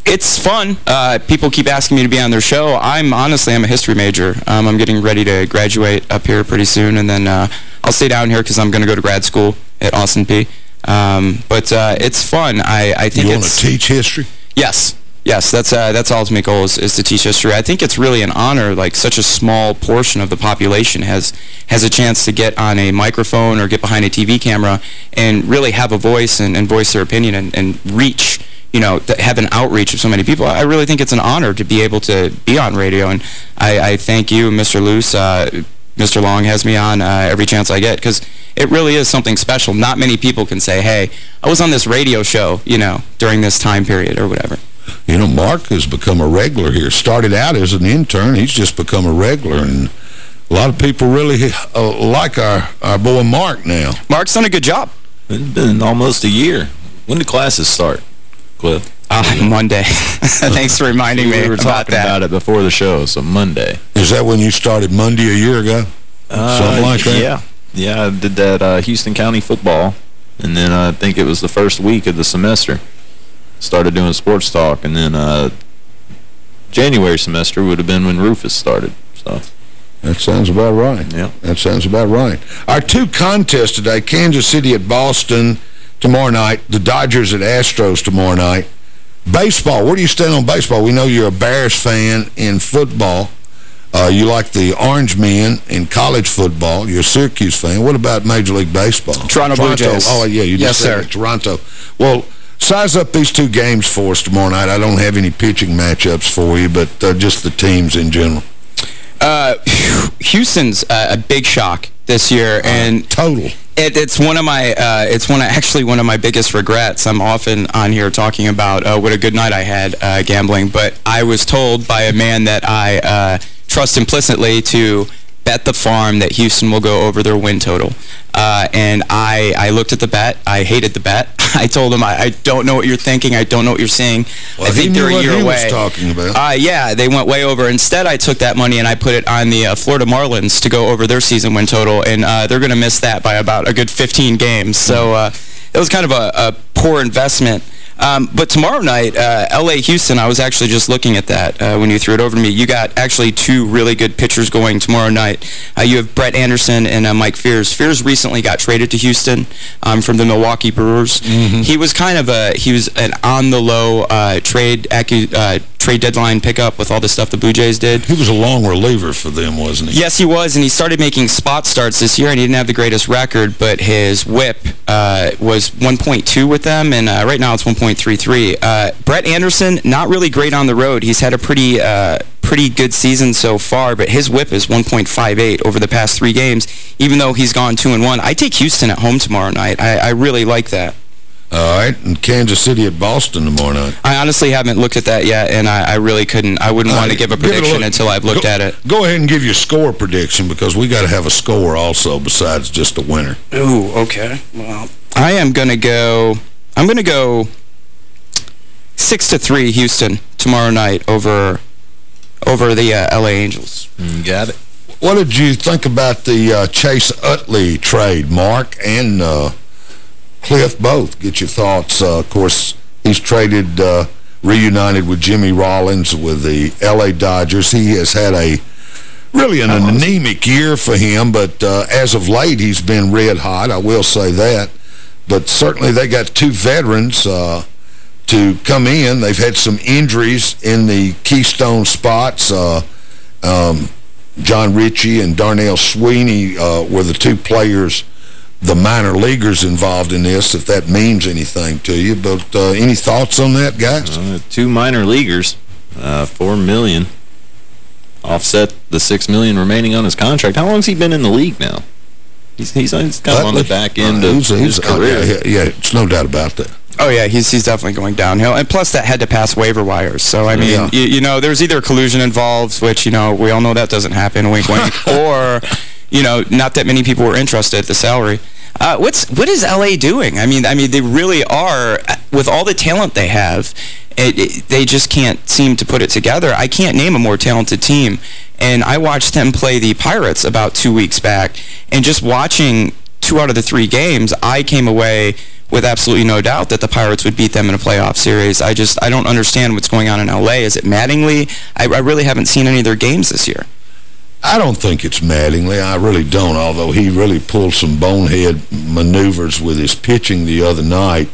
It's fun. Uh, people keep asking me to be on their show. I'm honestly, I'm a history major. Um, I'm getting ready to graduate up here pretty soon, and then uh, I'll stay down here because I'm going to go to grad school at Austin Peay. Um, but uh, it's fun. I, I think you want to teach history? Yes. Yes, that's uh, that's our ultimate goal is, is to teach history. I think it's really an honor, like such a small portion of the population has has a chance to get on a microphone or get behind a TV camera and really have a voice and, and voice their opinion and, and reach you know, have an outreach of so many people. I really think it's an honor to be able to be on radio, and I, I thank you, Mr. Luce. Uh, Mr. Long has me on uh, every chance I get, because it really is something special. Not many people can say, hey, I was on this radio show, you know, during this time period or whatever. You know, Mark has become a regular here. Started out as an intern. He's just become a regular, and a lot of people really uh, like our, our boy Mark now. Mark's done a good job. It's been almost a year. When do classes start? Cliff? Uh, Monday. Thanks for reminding me we were about talking that. about it before the show, so Monday. Is that when you started Monday a year ago? Uh, Something like that? Yeah. Yeah, I did that uh, Houston County football, and then I think it was the first week of the semester. Started doing sports talk, and then uh, January semester would have been when Rufus started. So That sounds about right. Yeah. That sounds about right. Our two contests today, Kansas City at Boston tomorrow night, the Dodgers at Astros tomorrow night. Baseball, where do you stand on baseball? We know you're a Bears fan in football. Uh, you like the Orange Men in college football. You're a Syracuse fan. What about Major League Baseball? Toronto Blue Jays. Oh, yeah, you just Yes, said sir. it, Toronto. Well, size up these two games for us tomorrow night. I don't have any pitching matchups for you, but uh, just the teams in general. Uh, Houston's uh, a big shock this year, and total. It, it's one of my, uh, it's one of, actually one of my biggest regrets. I'm often on here talking about uh, what a good night I had uh, gambling, but I was told by a man that I uh, trust implicitly to bet the farm that Houston will go over their win total. Uh, and I, I looked at the bet. I hated the bet. I told him, I, I don't know what you're thinking. I don't know what you're seeing. Well, I think they're a year away. talking about. Uh, yeah, they went way over. Instead, I took that money and I put it on the uh, Florida Marlins to go over their season win total, and uh, they're going to miss that by about a good 15 games. So uh, it was kind of a, a poor investment. Um, but tomorrow night, uh, L.A.-Houston, I was actually just looking at that uh, when you threw it over to me. You got actually two really good pitchers going tomorrow night. Uh, you have Brett Anderson and uh, Mike Fiers. Fiers recently got traded to Houston um, from the Milwaukee Brewers. He was kind of a, he was an on-the-low uh, trade uh, trade deadline pickup with all the stuff the Blue Jays did. He was a long reliever for them, wasn't he? Yes, he was, and he started making spot starts this year, and he didn't have the greatest record, but his whip uh, was 1.2 with them, and uh, right now it's 1.33. Uh, Brett Anderson, not really great on the road. He's had a pretty uh, pretty good season so far, but his whip is 1.58 over the past three games, even though he's gone 2 and one. I take Houston at home tomorrow night. I, I really like that. All right, and Kansas City at Boston tomorrow night. I honestly haven't looked at that yet, and I, I really couldn't. I wouldn't want to give a prediction a until I've looked go, at it. Go ahead and give your score prediction because we got to have a score also besides just a winner. Ooh, okay. Well, I am going to go... I'm going to go 6 to three Houston tomorrow night over over the uh, L.A. Angels. Mm, got it. What did you think about the uh, Chase Utley trade, Mark and uh, Cliff both? Get your thoughts. Uh, of course, he's traded, uh, reunited with Jimmy Rollins with the L.A. Dodgers. He has had a really an anemic year for him, but uh, as of late, he's been red hot. I will say that. But certainly they got two veterans uh, to come in. They've had some injuries in the keystone spots. Uh, um, John Richy and Darnell Sweeney uh, were the two players, the minor leaguers involved in this, if that means anything to you. But uh, any thoughts on that, guys? Uh, two minor leaguers, uh, 4 million. Offset the 6 million remaining on his contract. How long has he been in the league now? He's, he's, he's kind of on the back end of he's, his he's, career. yeah, yeah, it's no doubt about that. Oh, yeah, he's he's definitely going downhill. And plus, that had to pass waiver wires. So, I mean, Yeah. you, you know, there's either collusion involved, which, you know, we all know that doesn't happen, wink, wink, or, you know, not that many people were interested at the salary. Uh, what's what is L.A. doing? I mean, I mean, they really are, with all the talent they have, it, it, they just can't seem to put it together. I can't name a more talented team. And I watched them play the Pirates about two weeks back, and just watching two out of the three games, I came away with absolutely no doubt that the Pirates would beat them in a playoff series. I just, I don't understand what's going on in L.A. Is it Mattingly? I, I really haven't seen any of their games this year. I don't think it's Mattingly. I really don't, although he really pulled some bonehead maneuvers with his pitching the other night.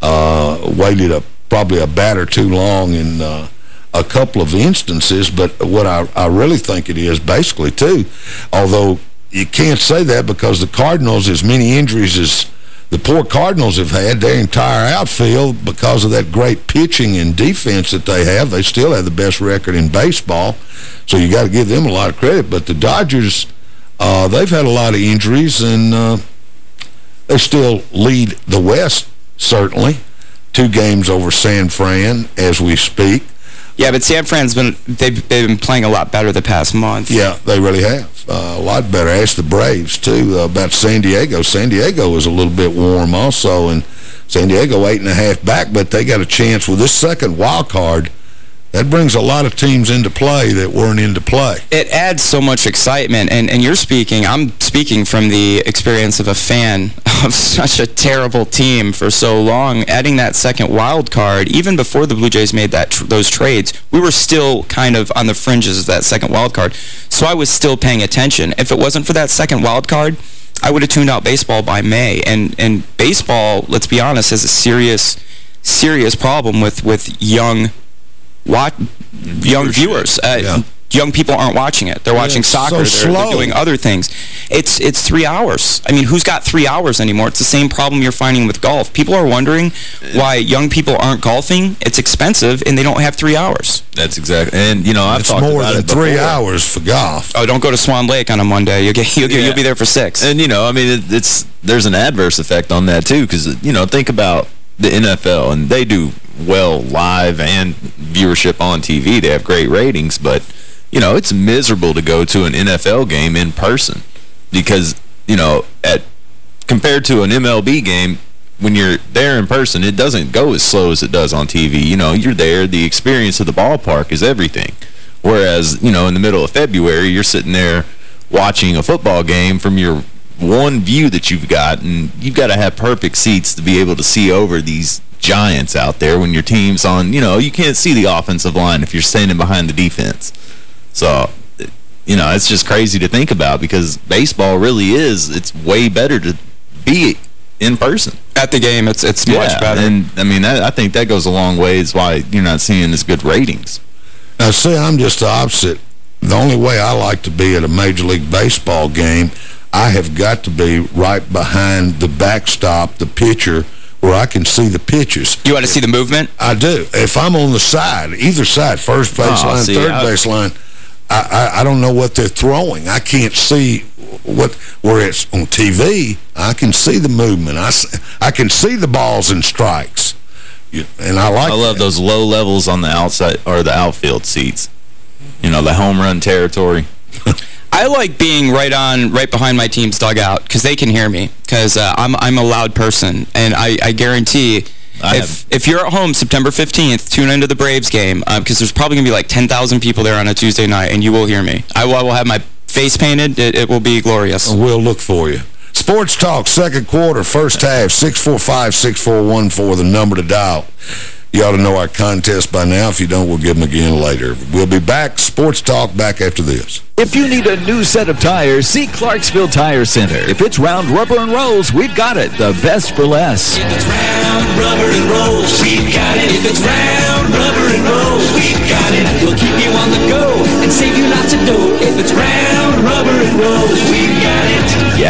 Uh, waited a, probably a batter too long in uh, a couple of instances, but what I, I really think it is basically, too, although you can't say that because the Cardinals, as many injuries as the poor Cardinals have had, their entire outfield, because of that great pitching and defense that they have, they still have the best record in baseball. So you got to give them a lot of credit. But the Dodgers, uh, they've had a lot of injuries, and uh, they still lead the West, certainly. Two games over San Fran as we speak. Yeah, but San Fran's been they've, they've been playing a lot better the past month. Yeah, they really have. Uh, a lot better. Ask the Braves, too, uh, about San Diego. San Diego is a little bit warm also, and San Diego eight and a half back, but they got a chance with this second wild card. That brings a lot of teams into play that weren't into play. It adds so much excitement, and, and you're speaking, I'm speaking from the experience of a fan of such a terrible team for so long. Adding that second wild card, even before the Blue Jays made that tr those trades, we were still kind of on the fringes of that second wild card. So I was still paying attention. If it wasn't for that second wild card, I would have tuned out baseball by May. And and baseball, let's be honest, has a serious serious problem with with young watch young viewers. Uh, Young people aren't watching it. They're watching it's soccer. so they're, they're doing other things. It's it's three hours. I mean, who's got three hours anymore? It's the same problem you're finding with golf. People are wondering why young people aren't golfing. It's expensive, and they don't have three hours. That's exactly. And, you know, I've It's talked more about than it three hours for golf. Oh, don't go to Swan Lake on a Monday. You'll get you'll, get, you'll be there for six. And, you know, I mean, it, it's there's an adverse effect on that, too, because, you know, think about the NFL, and they do well live and viewership on TV. They have great ratings, but, you know, it's miserable to go to an NFL game in person because, you know, at compared to an MLB game, when you're there in person, it doesn't go as slow as it does on TV. You know, you're there. The experience of the ballpark is everything. Whereas, you know, in the middle of February, you're sitting there watching a football game from your one view that you've got, and you've got to have perfect seats to be able to see over these giants out there when your team's on, you know, you can't see the offensive line if you're standing behind the defense. So, you know, it's just crazy to think about because baseball really is, it's way better to be in person. At the game, it's it's Yeah, much better. and, I mean, that, I think that goes a long ways why you're not seeing as good ratings. Now, see, I'm just the opposite. The only way I like to be at a Major League Baseball game, I have got to be right behind the backstop, the pitcher, where I can see the pitches. You want to see the movement? I do. If I'm on the side, either side, first oh, baseline, see, third I- baseline, I, I, I don't know what they're throwing. I can't see what where it's on TV. I can see the movement. I, I can see the balls and strikes. You- And I like I love that. those low levels on the outside or the outfield seats. You know, the home run territory. I like being right on, right behind my team's dugout because they can hear me because uh, I'm I'm a loud person and I, I guarantee I if if you're at home September 15th, tune into the Braves game because there's probably gonna be like 10,000 people there on a Tuesday night and you will hear me. I will, I will have my face painted. It, it will be glorious. We'll look for you. Sports Talk, second quarter, first half, 645-6414, the number to dial. You ought to know our contest by now. If you don't, we'll give them again later. We'll be back. Sports Talk back after this. If you need a new set of tires, see Clarksville Tire Center. If it's round rubber and rolls, we've got it. The best for less. If it's round rubber and rolls, we've got it. If it's round rubber and rolls, we've got it. We'll keep you on the go and save you lots of dough. If it's round rubber and rolls,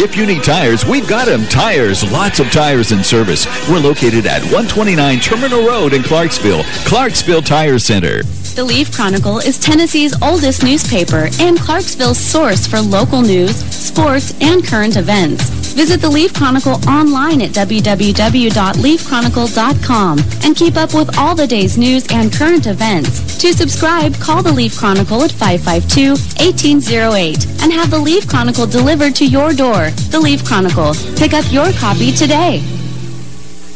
If you need tires, we've got them. Tires, lots of tires in service. We're located at 129 Terminal Road in Clarksville. Clarksville Tire Center. The Leaf Chronicle is Tennessee's oldest newspaper and Clarksville's source for local news, sports, and current events. Visit the Leaf Chronicle online at www.leafchronicle.com and keep up with all the day's news and current events. To subscribe, call the Leaf Chronicle at 552-1808 and have the Leaf Chronicle delivered to your door. The Leaf Chronicle. Pick up your copy today.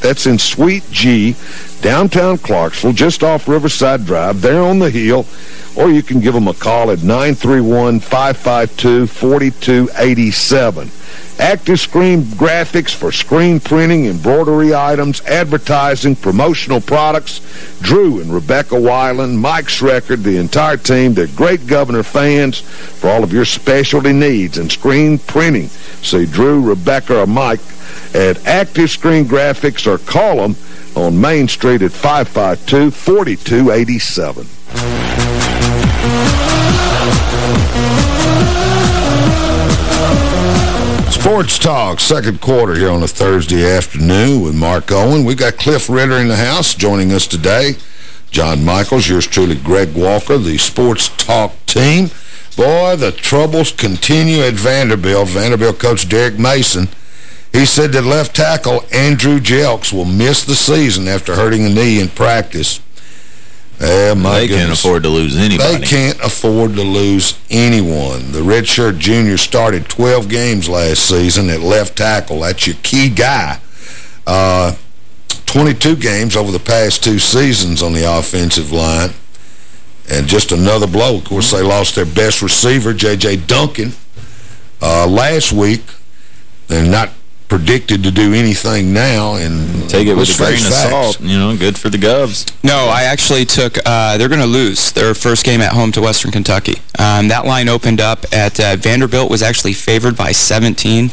that's in Suite G, downtown Clarksville, just off Riverside Drive, there on the hill, or you can give them a call at 931-552-4287. Active Screen Graphics for screen printing, embroidery items, advertising, promotional products. Drew and Rebecca Weiland, Mike Schreckard, the entire team, they're great Governor fans for all of your specialty needs and screen printing. See Drew, Rebecca, or Mike at Active Screen Graphics or call them on Main Street at 552-4287. Sports Talk, second quarter here on a Thursday afternoon with Mark Owen. We've got Cliff Ritter in the house joining us today. John Michaels, yours truly, Greg Walker, the Sports Talk team. Boy, the troubles continue at Vanderbilt. Vanderbilt coach Derek Mason, he said that left tackle Andrew Jelks will miss the season after hurting a knee in practice. My they can't afford to lose anybody. They can't afford to lose anyone. The redshirt junior started 12 games last season at left tackle. That's your key guy. Uh, 22 games over the past two seasons on the offensive line. And just another blow. Of course, they lost their best receiver, C.J. Duncan, uh, last week. They're not predicted to do anything now. and Take it with a grain of salt. You know, good for the Govs. No, I actually took, uh, they're going to lose their first game at home to Western Kentucky. Um, that line opened up at uh, Vanderbilt was actually favored by 17.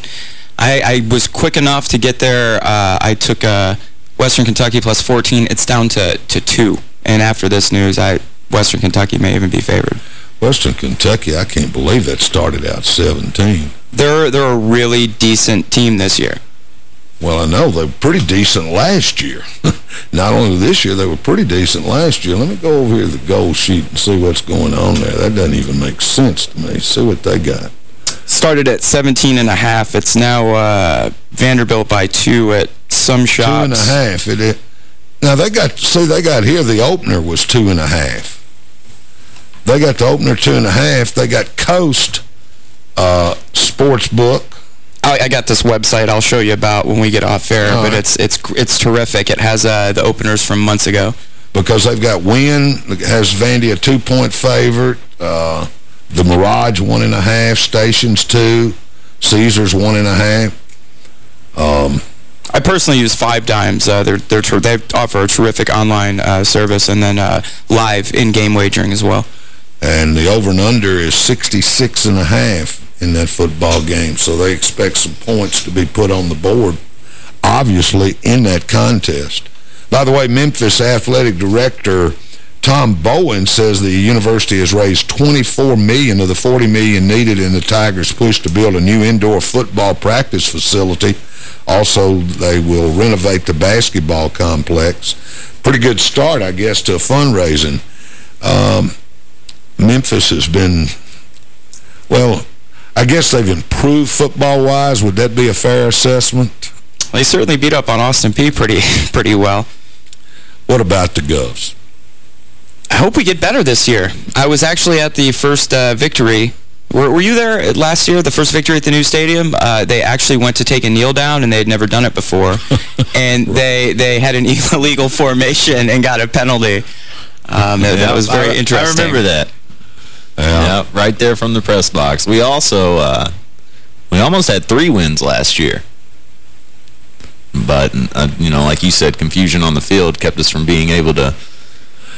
I, I was quick enough to get there. Uh, I took uh, Western Kentucky plus 14. It's down to, to 2. And after this news, I Western Kentucky may even be favored. Western Kentucky, I can't believe that started out 17. They're, they're a really decent team this year. Well, I know they were pretty decent last year. Not only this year, they were pretty decent last year. Let me go over here to the goal sheet and see what's going on there. That doesn't even make sense to me. See what they got. started at 17 and a half. It's now uh, Vanderbilt by two at some shops. Two and a half. It. Now, they got, see, they got here, the opener was two and a half. They got the opener two and a half. They got Coast uh, Sportsbook. I, I got this website I'll show you about when we get off air, All but right. it's it's it's terrific. It has uh, the openers from months ago. because they've got Wynn, has Vandy a two-point favorite, uh, the Mirage one and a half, Stations two, Caesars one and a half. Um, I personally use Five Dimes. Uh, they're, they're they offer a terrific online uh, service and then uh, live in-game wagering as well. and the over and under is 66 and a half in that football game, so they expect some points to be put on the board, obviously, in that contest. By the way, Memphis athletic director Tom Bowen says the university has raised 24 million of the 40 million needed in the Tigers' push to build a new indoor football practice facility. Also, they will renovate the basketball complex. Pretty good start, I guess, to fundraising. Um, Memphis has been, well, I guess they've improved football-wise. Would that be a fair assessment? They certainly beat up on Austin Peay pretty pretty well. What about the Govs? I hope we get better this year. I was actually at the first uh, victory. Were, were you there last year, the first victory at the new stadium? Uh, they actually went to take a kneel down, and they had never done it before. and they they had an illegal formation and got a penalty. Um, that, that was very I, interesting. I remember that. Yeah. right there from the press box. We also, uh, we almost had three wins last year. But, uh, you know, like you said, confusion on the field kept us from being able to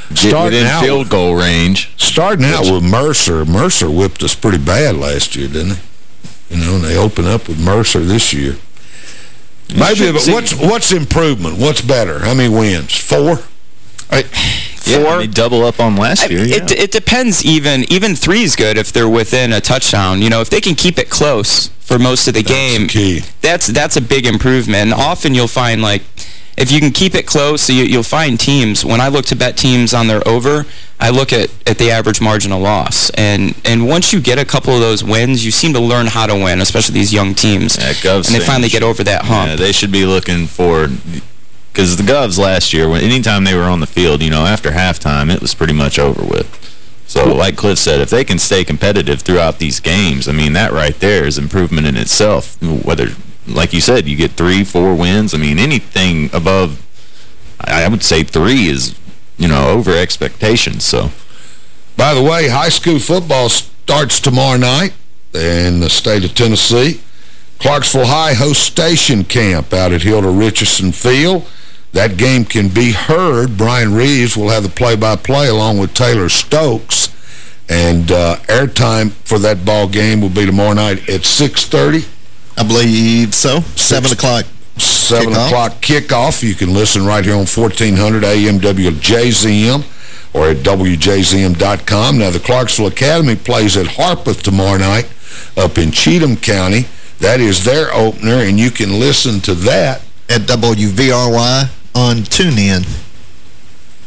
get Starting within out field goal range. Starting out with Mercer. Mercer whipped us pretty bad last year, didn't they? You know, and they open up with Mercer this year. Maybe, but see- what's what's improvement? What's better? How many wins? Four? Yeah, I mean, double up on last year, yeah. It, it depends even. Even three is good if they're within a touchdown. You know, if they can keep it close for most of the game, that's that's a big improvement. And often you'll find, like, if you can keep it close, you, you'll find teams, when I look to bet teams on their over, I look at, at the average margin of loss. And and once you get a couple of those wins, you seem to learn how to win, especially these young teams. Yeah, and they finally get over that hump. Yeah, they should be looking for... Because the Govs last year, when anytime they were on the field, you know, after halftime, it was pretty much over with. So, like Cliff said, if they can stay competitive throughout these games, I mean, that right there is improvement in itself. Whether, like you said, you get three, four wins, I mean, anything above, I would say three is, you know, over expectations, so... By the way, high school football starts tomorrow night in the state of Tennessee. Clarksville High hosts station camp out at Hilda Richardson Field. That game can be heard. Brian Reeves will have the play-by-play along with Taylor Stokes. And uh, airtime for that ball game will be tomorrow night at 6.30. I believe so. 7 o'clock 7 Kickoff. o'clock kickoff. You can listen right here on 1400 AM WJZM or at WJZM.com. Now, the Clarksville Academy plays at Harpeth tomorrow night up in Cheatham County. That is their opener, and you can listen to that. At WVRY on TuneIn.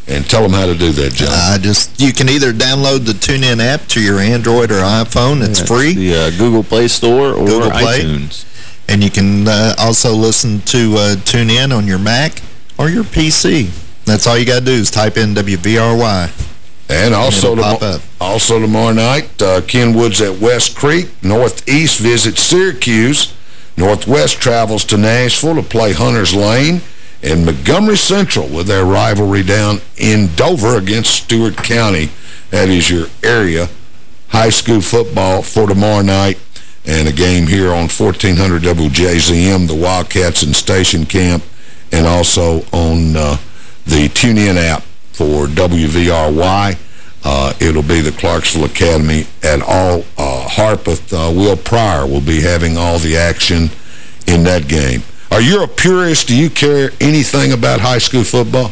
And tell them how to do that, John. I just you can either download the TuneIn app to your Android or iPhone. It's free. The uh, Google Play Store or Google Play. iTunes. And you can uh, also listen to uh, TuneIn on your Mac or your PC. That's all you got to do is type in WVRY. And also, tomorrow, also tomorrow night, uh, Kenwood's at West Creek. Northeast visits Syracuse. Northwest travels to Nashville to play Hunters Lane. And Montgomery Central with their rivalry down in Dover against Stewart County. That is your area high school football for tomorrow night. And a game here on 1400 WJZM, the Wildcats in Station Camp, and also on uh, the TuneIn app for WVRY. Uh, it'll be the Clarksville Academy at all. Uh, Harpeth, uh, Will Pryor will be having all the action in that game. Are you a purist? Do you care anything about high school football?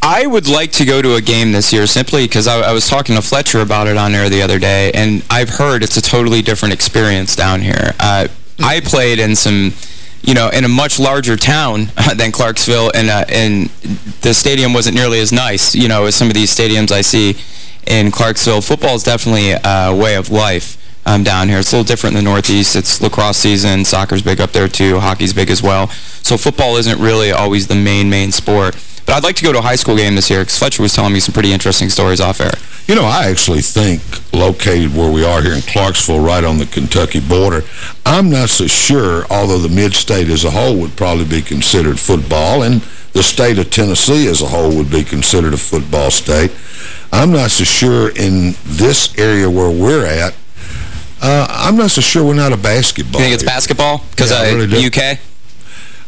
I would like to go to a game this year simply because I, I was talking to Fletcher about it on air the other day, and I've heard it's a totally different experience down here. Uh, I played in some, you know, in a much larger town than Clarksville, and uh, and the stadium wasn't nearly as nice, you know, as some of these stadiums I see in Clarksville. Football is definitely a way of life um, down here. It's a little different in the Northeast. It's lacrosse season. Soccer's big up there, too. Hockey's big as well. So football isn't really always the main, main sport. But I'd like to go to a high school game this year because Fletcher was telling me some pretty interesting stories off air. You know, I actually think located where we are here in Clarksville, right on the Kentucky border, I'm not so sure, although the mid-state as a whole would probably be considered football, and the state of Tennessee as a whole would be considered a football state. I'm not so sure in this area where we're at, uh, I'm not so sure we're not a basketball. You think it's basketball? Because Yeah, I uh, really do. UK?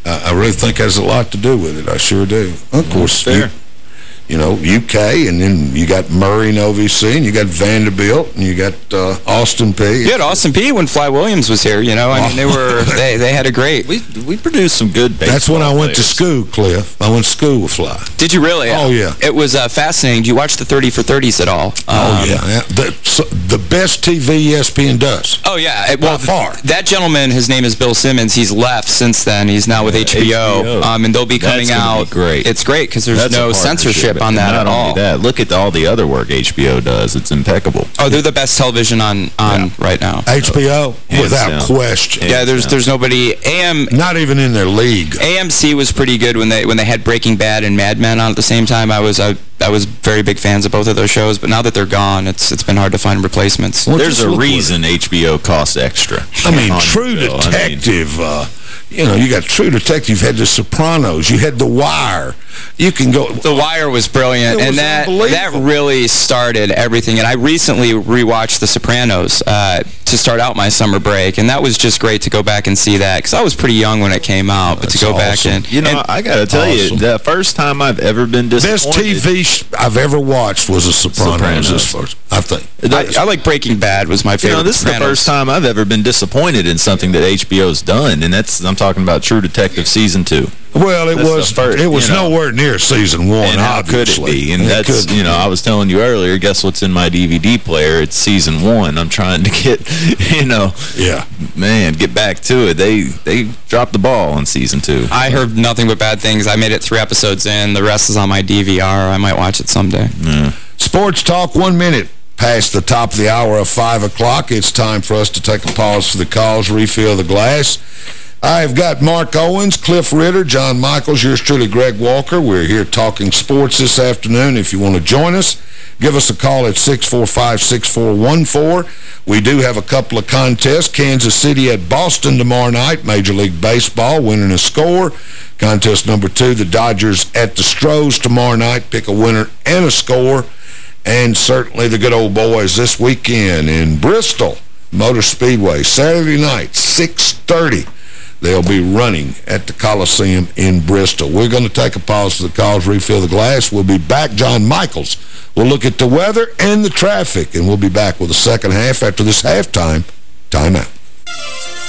Uh, I really think has a lot to do with it. I sure do. Of course, fair. You, you know, UK, and then you got Murray and OVC, and you got Vanderbilt, and you got uh, Austin Peay. You had Austin Peay when Fly Williams was here, you know. I mean, they were they they had a great. We we produced some good baseball That's when I went to school, Cliff. I went to school with Fly. Did you really? Oh, yeah. It was uh, fascinating. Do you watch the 30 for 30s at all? Oh, Um, yeah. yeah. The, so, the best TV ESPN does. Oh, yeah. It- well, By far. That gentleman, his name is Bill Simmons. He's left since then. He's now with HBO. HBO. Um, and they'll be coming That's out. be great. It's great because there's That's no partnership. Censorship on that Not at only all. that, look at all the other work HBO does. It's impeccable. Oh, they're the best television on on right now. HBO, Hands without down. question. Yeah, there's there's nobody. AM Not even in their league. AMC was pretty good when they when they had Breaking Bad and Mad Men on at the same time. I was I, I was very big fans of both of those shows, but now that they're gone, it's it's been hard to find replacements. There's a reason HBO costs extra. I mean, True the bill. I mean, Detective, uh, you know, you got True Detective, you had The Sopranos, you had The Wire. You can go... The Wire was brilliant, It and was that that really started everything. And I recently rewatched The Sopranos uh, to start out my summer break, and that was just great to go back and see that because I was pretty young when it came out. But to go back awesome. and You know, I got to tell Awesome. you, the first time I've ever been disappointed. Best. TV I've ever watched was The Sopranos, Sopranos. as far I think. I, I like Breaking Bad was my You favorite. know, this is the first time I've ever been disappointed in something that HBO's done, and that's I'm talking about True Detective Season 2. Well, it That's was first, it was you know. nowhere near season one, And how could it be? And It that's, couldn't you know. I was telling you earlier, guess what's in my DVD player? It's season one. I'm trying to get, you know, Yeah. man, get back to it. They they dropped the ball on season two. I heard nothing but bad things. I made it three episodes in. The rest is on my DVR. I might watch it someday. Sports Talk, one minute past the top of the hour of 5 o'clock. It's time for us to take a pause for the calls, refill the glass. I've got Mark Owens, Cliff Ritter, John Michaels, yours truly, Greg Walker. We're here talking sports this afternoon. If you want to join us, give us a call at 645-6414. We do have a couple of contests. Kansas City at Boston tomorrow night, Major League Baseball, winning a score. Contest number two, the Dodgers at the Stros tomorrow night, pick a winner and a score. And certainly the good old boys this weekend in Bristol Motor Speedway, Saturday night, 6.30. They'll be running at the Coliseum in Bristol. We're going to take a pause for the calls, refill the glass. We'll be back. John Michaels will look at the weather and the traffic, and we'll be back with the second half after this halftime timeout.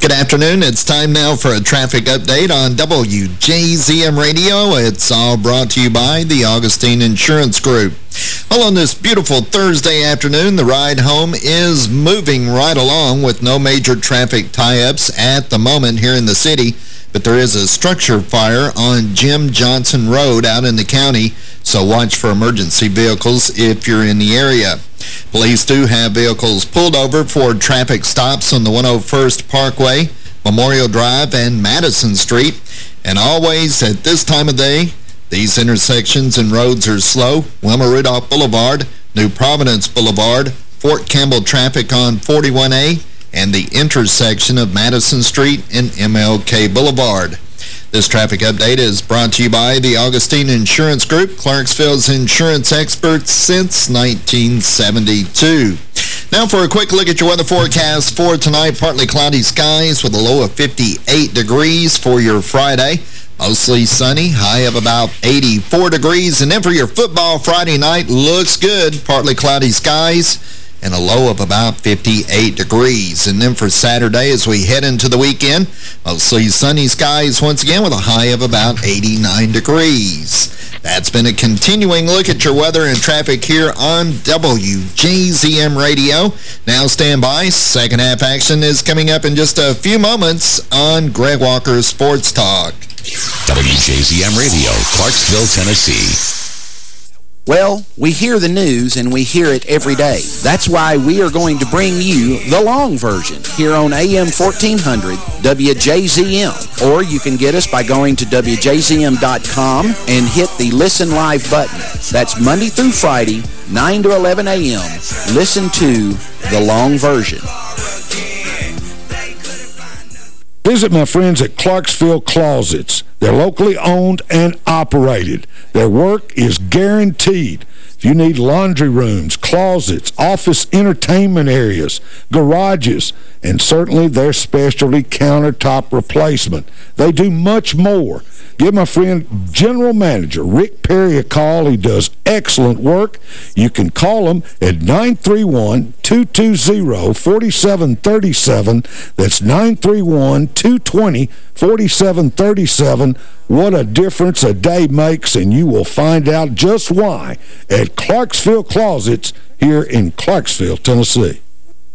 Good afternoon. It's time now for a traffic update on WJZM Radio. It's all brought to you by the Augustine Insurance Group. Well, on this beautiful Thursday afternoon, the ride home is moving right along with no major traffic tie-ups at the moment here in the city. But there is a structure fire on Jim Johnson Road out in the county, so watch for emergency vehicles if you're in the area. Police do have vehicles pulled over for traffic stops on the 101st Parkway, Memorial Drive, and Madison Street. And always at this time of day, these intersections and roads are slow. Wilma Rudolph Boulevard, New Providence Boulevard, Fort Campbell traffic on 41A, and the intersection of Madison Street and MLK Boulevard. This traffic update is brought to you by the Augustine Insurance Group, Clarksville's insurance experts since 1972. Now for a quick look at your weather forecast for tonight. Partly cloudy skies with a low of 58 degrees for your Friday. Mostly sunny, high of about 84 degrees. And then for your football Friday night, looks good. Partly cloudy skies and a low of about 58 degrees. And then for Saturday, as we head into the weekend, mostly sunny skies once again with a high of about 89 degrees. That's been a continuing look at your weather and traffic here on WJZM Radio. Now stand by. Second half action is coming up in just a few moments on Greg Walker Sports Talk. WJZM Radio, Clarksville, Tennessee. Well, we hear the news and we hear it every day. That's why we are going to bring you the long version here on AM 1400 WJZM. Or you can get us by going to WJZM.com and hit the Listen Live button. That's Monday through Friday, 9 to 11 a.m. Listen to the long version. Visit my friends at Clarksville Closets. They're locally owned and operated. Their work is guaranteed. If you need laundry rooms, closets, office entertainment areas, garages, and certainly their specialty countertop replacement, they do much more. Give my friend General Manager Rick Perry a call. He does excellent work. You can call him at 931-220-4737. That's 931-220-4737. What a difference a day makes, and you will find out just why at Clarksville Closets here in Clarksville, Tennessee.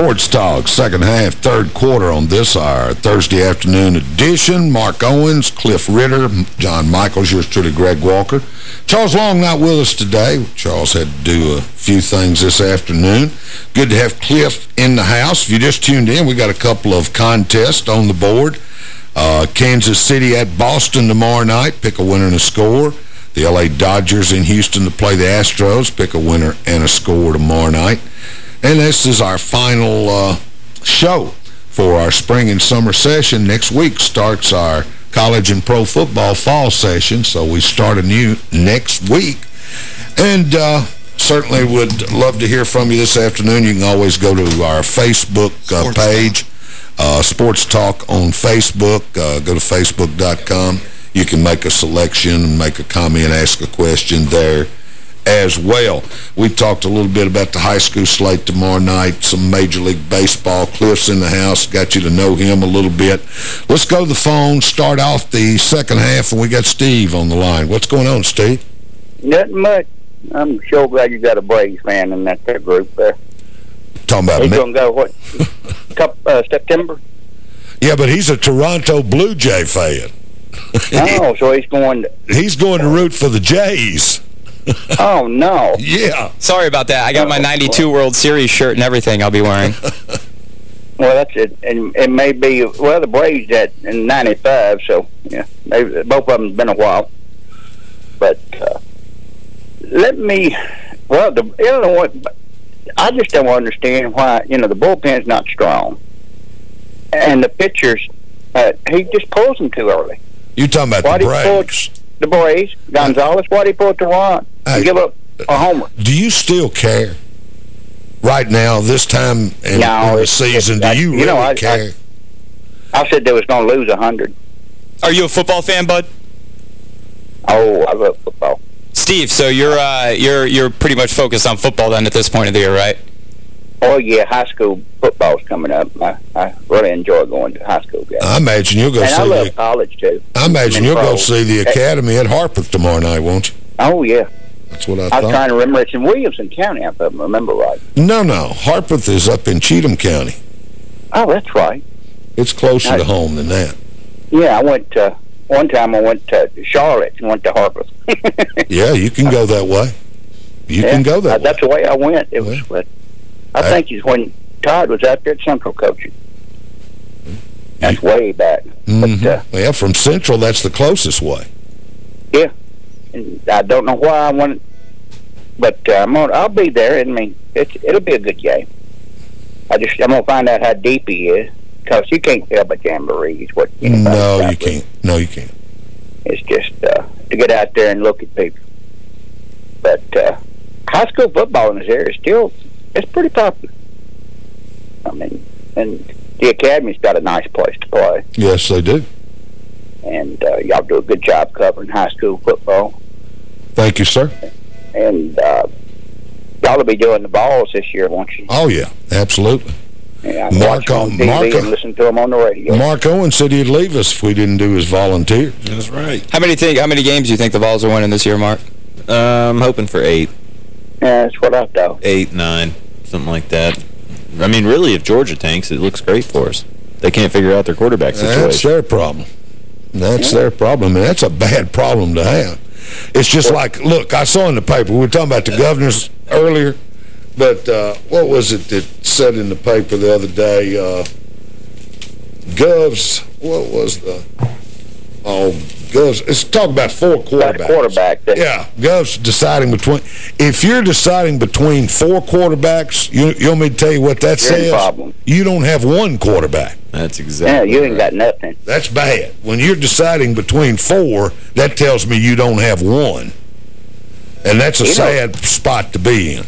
Sports Talk, second half, third quarter on this hour, Thursday afternoon edition. Mark Owens, Cliff Ritter, John Michaels, yours truly, Greg Walker. Charles Long not with us today. Charles had to do a few things this afternoon. Good to have Cliff in the house. If you just tuned in, we got a couple of contests on the board. Uh, Kansas City at Boston tomorrow night. Pick a winner and a score. The L.A. Dodgers in Houston to play the Astros. Pick a winner and a score tomorrow night. And this is our final uh, show for our spring and summer session. Next week starts our college and pro football fall session, so we start anew next week. And uh, certainly would love to hear from you this afternoon. You can always go to our Facebook uh, page, uh, Sports Talk on Facebook. Uh, go to Facebook.com. You can make a selection make a comment, ask a question there as well. We talked a little bit about the high school slate tomorrow night, some Major League Baseball. Cliff's in the house, got you to know him a little bit. Let's go to the phone, start off the second half, and we got Steve on the line. What's going on, Steve? Nothing much. I'm sure glad you got a Braves fan in that, that group there. Talking about He's going to go, what, couple, uh, September? Yeah, but he's a Toronto Blue Jay fan. oh, so he's going to... He's going to root for the Jays. oh, no. Yeah. Sorry about that. I got my 92 World Series shirt and everything I'll be wearing. Well, that's it. And it may be, well, the Braves that in 95, so, yeah, they, both of them been a while. But uh, let me, well, the Illinois, I just don't understand why, you know, the bullpen's not strong. And the pitchers, uh, he just pulls them too early. You talking about Why the did he pull Braves? The Braves, Gonzalez, why did he pull Teheran and give up a homer? Do you still care? Right now, this time in, No, in the season, it's- do you you really know, I- I- care? I said they was going to lose a 100. Are you a football fan, bud? Oh, I love football. Steve, so you're uh, you're you're pretty much focused on football then at this point of the year, right? Oh, yeah, high school football's coming up. I, I really enjoy going to high school games. I imagine you'll go and I see love the, college, too. I imagine you'll go see the Academy at Harpeth tomorrow night, won't you? Oh, yeah. That's what I, I thought. was trying to remember. It's in Williamson County, if I remember right. No, no. Harpeth is up in Cheatham County. Oh, that's right. It's closer Nice. to home than that. Yeah, I went to, one time I went to Charlotte and went to Harpeth. Yeah, you can go that way. You Yeah, can go uh, that way. That's the way I went. It was, but I think it's when Todd was out there at Central coaching. That's way back. Mhm. uh, yeah, from Central, that's the closest way. Yeah, and I don't know why I went, but uh, I'm gonna, I'll be there. I mean, it's, it'll be a good game. I just I'm gonna find out how deep he is because you can't tell by jamborees what. No, you can't. No, you can't. It's just uh, to get out there and look at people. But uh, high school football in this area is still it's pretty popular. I mean, and the academy's got a nice place to play, Yes, they do. and uh, y'all do a good job covering high school football. Thank you, sir. And uh, y'all will be doing the Vols this year, won't you? Oh, yeah, absolutely. Yeah, Mark watch on on- TV Mark and listen to them on the radio. Mark Owen said he'd leave us if we didn't do his volunteer. That's right. How many think? How many games do you think the Vols are winning this year, Mark? Uh, I'm hoping for eight. Yeah, that's what I thought. Eight, nine, something like that. I mean, really, if Georgia tanks, it looks great for us. They can't figure out their quarterback situation. That's their problem. That's their problem, and that's a bad problem to have. It's just like, look, I saw in the paper, we were talking about the governors earlier, but uh, what was it that said in the paper the other day? Uh, Govs, what was the, oh, Govs, it's talking about four quarterbacks. quarterback. Yeah, Govs deciding between, if you're deciding between four quarterbacks, you, you want me to tell you what that You're says? problem. You don't have one quarterback. That's Yeah, exactly you ain't got nothing. That's bad. When you're deciding between four, that tells me you don't have one. And that's a You know- sad spot to be in.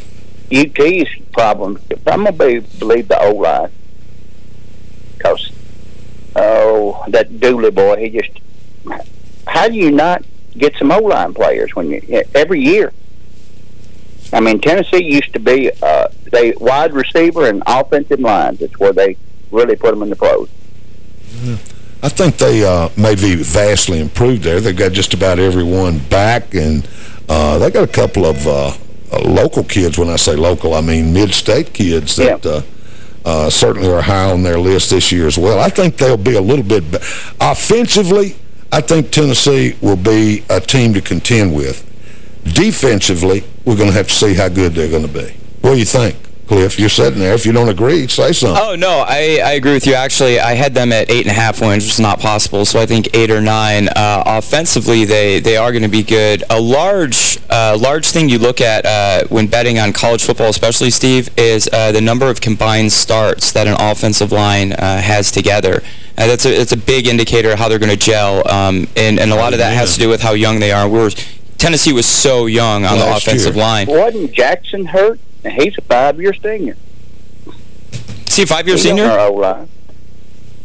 UT's problem, I'm going to be, believe the O-line. Because, oh, that Dooley boy, he just... How do you not get some O-line players when you every year? I mean, Tennessee used to be uh, they wide receiver and offensive lines. It's where they really put them in the pros. I think they uh, may be vastly improved there. They've got just about everyone back, and uh, they got a couple of uh, uh, local kids. When I say local, I mean mid-state kids that uh, uh, certainly are high on their list this year as well. I think they'll be a little bit... Offensively, I think Tennessee will be a team to contend with. Defensively, we're going to have to see how good they're going to be. What do you think, Cliff? You're sitting there. If you don't agree, say something. Oh, no, I, I agree with you. Actually, I had them at eight and a half wins, which is not possible, so I think eight or nine. Uh, offensively, they, they are going to be good. A large uh, large thing you look at uh, when betting on college football, especially, Steve, is uh, the number of combined starts that an offensive line uh, has together. Uh, that's a, it's a big indicator of how they're going to gel, um, and, and a lot of that has to do with how young they are. We were, Tennessee was so young on the offensive year. line. Wasn't Jackson hurt? And he's a five-year senior. Is he a five-year senior? our O-line.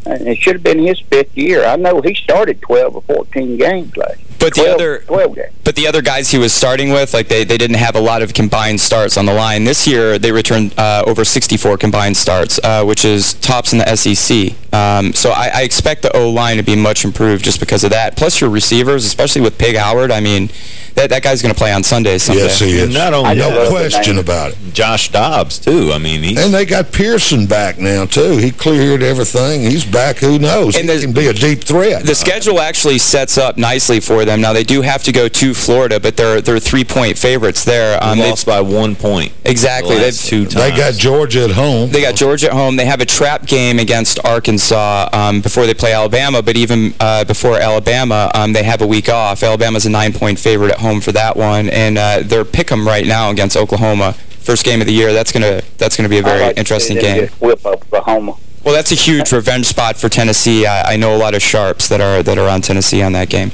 And it should have been his fifth year. I know he started 12 or 14 games last year. But the 12 other 12 games. but the other guys he was starting with, like they, they didn't have a lot of combined starts on the line. This year they returned uh, over 64 combined starts, uh, which is tops in the SEC. Um, so I, I expect the O-line to be much improved just because of that. Plus your receivers, especially with Pig Howard, I mean, that, that guy's going to play on Sundays someday. Yes, he is. And not only no question about it. Josh Dobbs, too. I mean, he's... And they got Pearson back now, too. He cleared everything. He's back. Who knows? he can be a deep threat. The schedule actually sets up nicely for them. Now, they do have to go to Florida, but they're they're three-point favorites there. Um, they've- lost by one point. Exactly. The last They've- two times. They got Georgia at home. They got Georgia at home. They have a trap game against Arkansas um, before they play Alabama, but even uh, before Alabama, um, they have a week off. Alabama's a nine-point favorite at home for that one, and uh, they're pick 'em right now against Oklahoma. First game of the year. That's gonna that's gonna be a I'd very like interesting see them game. just whip Oklahoma. Well, that's a huge revenge spot for Tennessee. I, I know a lot of sharps that are that are on Tennessee on that game.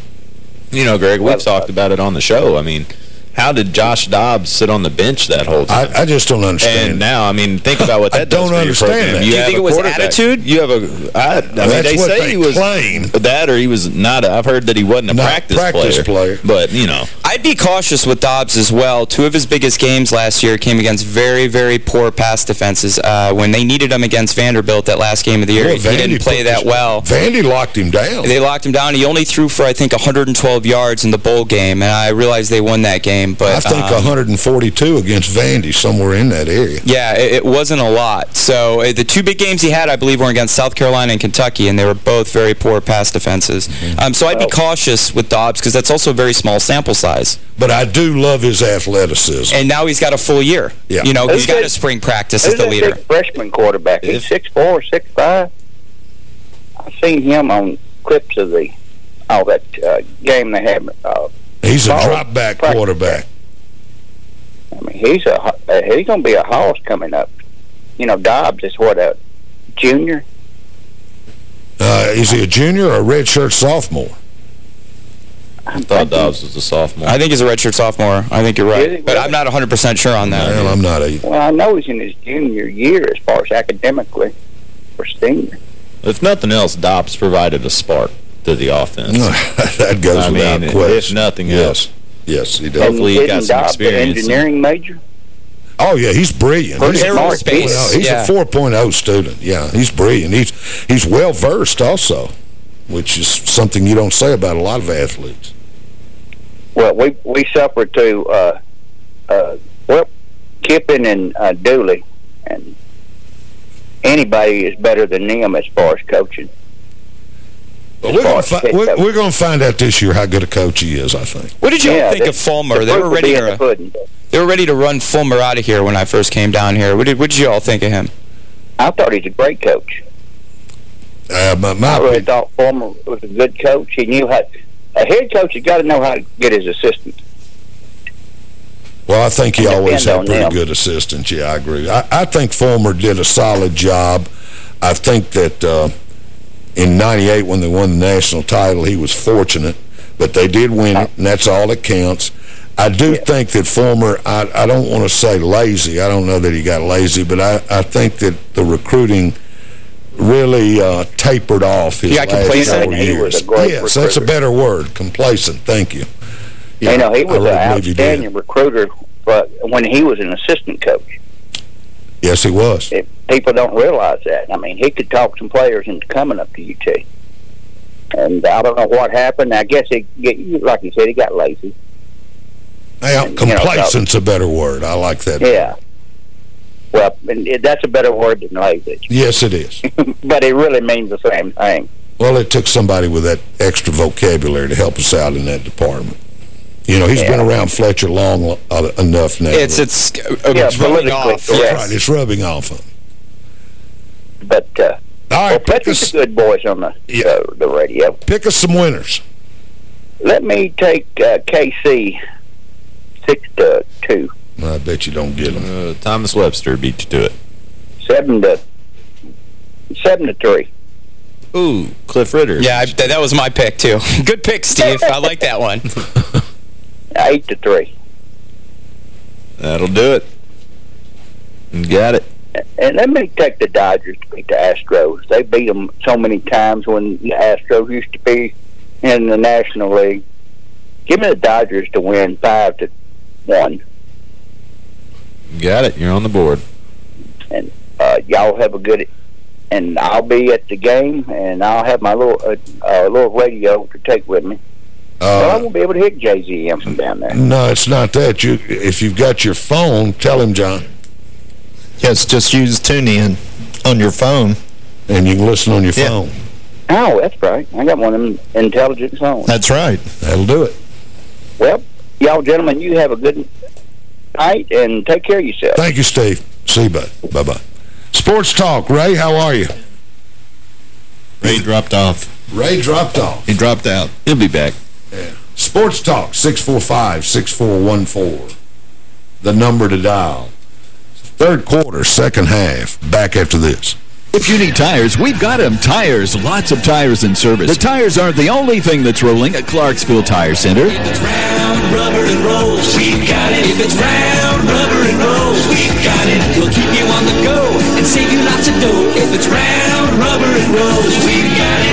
You know, Greg, we've talked uh, about it on the show. I mean, how did Josh Dobbs sit on the bench that whole time? I, I just don't understand. And now, I mean, think about what I that does don't for your understand program. that. You Do you think it was attitude? You have a... I, I mean, they say they he was... claim. That or he was not... A, I've heard that he wasn't a Not practice, practice player. But, you know... I'd be cautious with Dobbs as well. Two of his biggest games last year came against very, very poor pass defenses. Uh, when they needed him against Vanderbilt that last game of the year, Well, he didn't play that this- well. Vandy locked him down. They locked him down. He only threw for, I think, 112 yards in the bowl game, and I realized they won that game. Game. But I think um, 142 against Vandy, somewhere in that area. Yeah, it, it wasn't a lot. So uh, the two big games he had, I believe, were against South Carolina and Kentucky, and they were both very poor pass defenses. Mm-hmm. Um, so I'd be cautious with Dobbs because that's also a very small sample size. But I do love his athleticism. And now he's got a full year. Yeah. You know, Who's he's got that- a spring practice as the that leader. big freshman quarterback? He's six four, six five. I've seen him on clips of the oh that uh, game they had. Uh, He's a ball drop back quarterback. I mean, he's a uh, he's going to be a hoss coming up. You know, Dobbs is what a junior. Uh, is he a junior or a redshirt sophomore? I thought Dobbs was a sophomore. I think he's a redshirt sophomore. I think you're right. he But I'm not 100% sure on that. Well, I'm not either. Well, I know he's in his junior year as far as academically for senior. If nothing else, Dobbs provided a spark to the offense. that goes I without mean, question. if nothing yes. else. Yes, he does. Hopefully he Isn't got some Dobbs an experience. engineering major? Oh, yeah, he's brilliant. Pretty he's a smart, 4.0 too. He's Yeah. a 4.0 student. Yeah, he's brilliant. He's he's well-versed also, which is something you don't say about a lot of athletes. Well, we we suffered to uh, uh, well, Kiffin and uh, Dooley, and anybody is better than them as far as coaching. But we're going to we're, we're going to find out this year how good a coach he is. I think. What did you all Yeah, think they- of Fulmer? the They were ready be the to they were ready to run Fulmer out of here when I first came down here. What did what did you all think of him? I thought he's a great coach. Uh, my, my I really opinion- thought Fulmer was a good coach. He knew how. A head coach has got to know how to get his assistant. Well, I think he always had pretty them. good assistants. Yeah, I agree. I, I think Fulmer did a solid job. I think that uh, in 98 when they won the national title, he was fortunate. But they did win it, and that's all that counts. I do think that Fulmer, I, I don't want to say lazy. I don't know that he got lazy, but I, I think that the recruiting really uh, tapered off his He got last complacent? several years. a great yes, that's a better word, complacent. Thank you. you know, he was really an believe he did. outstanding recruiter but when he was an assistant coach. Yes, he was. It, people don't realize that. I mean, he could talk some players into coming up to UT. And I don't know what happened. I guess he, like you said, he got lazy. Yeah, And, you know, complacent's a better word. I like that. Yeah. Well, and it, that's a better word than lazy. Yes, it is. but it really means the same thing. Well, it took somebody with that extra vocabulary to help us out in that department. You know, he's Yeah. been around Fletcher long uh, enough now. It's it's, uh, Yeah, it's rubbing politically off. correct. yes. right. It's rubbing off on him. But, uh, All well, right, pick us, a good voice on the, Yeah. uh, the radio. pick us some winners. Let me take uh, KC 6 to 2. I bet you don't get them. Uh, Thomas Webster beat you to it. 7 to 7 to 3. Ooh, Cliff Ritter. Yeah, I, that, that was my pick, too. Good pick, Steve. I like that one. 8 to 3. That'll do it. You got it. And let me take the Dodgers to beat the Astros. They beat them so many times when the Astros used to be in the National League. Give me the Dodgers to win 5 to 1. Got it. You're on the board. And uh, y'all have a good and I'll be at the game, and I'll have my little uh, uh, little radio to take with me. Well, I Uh, won't be able to hit JZM from down there. no, it's not that. You, If you've got your phone, tell him, John. Yes, just use TuneIn on your phone. And you can listen on your Yeah. phone. Oh, that's right. I got one of them intelligent phones. That's right. That'll do it. Well, y'all gentlemen, you have a good night, and take care of yourself. Thank you, Steve. See you, bud. Bye-bye. Sports Talk. Ray, how are you? Ray dropped off. Ray dropped off. He dropped out. He'll be back. Yeah. Sports Talk, 645-6414. The number to dial. Third quarter, second half. Back after this. If you need tires, we've got them. Tires, lots of tires in service. The tires aren't the only thing that's rolling at Clarksville Tire Center. If it's round, rubber, and rolls, we've got it. If it's round, rubber, and rolls, we've got it. We'll keep you on the go and save you lots of dough. If it's round, rubber, and rolls, we've got it.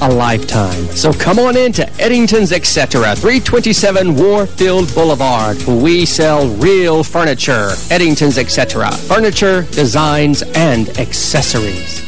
a lifetime. So come on in to Eddington's Etc. 327 Warfield Boulevard. We sell real furniture. Eddington's Etc. Furniture, designs, and accessories.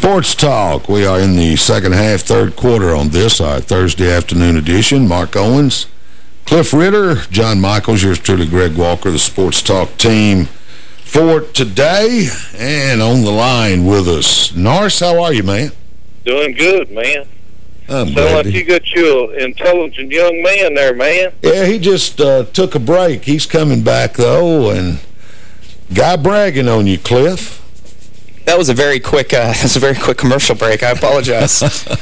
Sports Talk. We are in the second half, third quarter on this, our Thursday afternoon edition. Mark Owens, Cliff Ritter, John Michaels, yours truly, Greg Walker, the Sports Talk team for today. And on the line with us, Norris, how are you, man? Doing good, man. I'm Sound like you got you an intelligent young man there, man. Yeah, he just uh, took a break. He's coming back, though, and guy bragging on you, Cliff. That was a very quick, uh, that was a very quick commercial break. I apologize.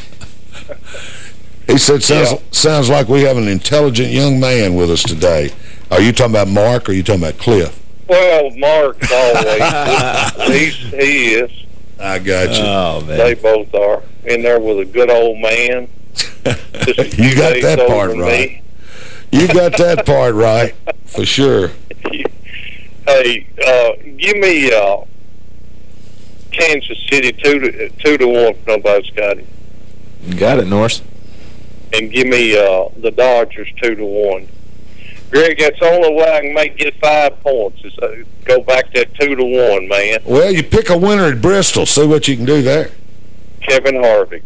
He said, sounds, sounds like we have an intelligent young man with us today. Are you talking about Mark or are you talking about Cliff? Well, Mark's always. He is. I got you. Oh, They both are. In there with a good old man. Just a few You got that part right. me. You got that part right, for sure. Hey, uh, give me uh, Kansas City two to two to one. if Nobody's got it, You got it, Norse. and give me uh, the Dodgers two to one. Greg, that's the only way I can make get five points is uh, go back that two to one, man. Well, you pick a winner at Bristol. See what you can do there. Kevin Harvick.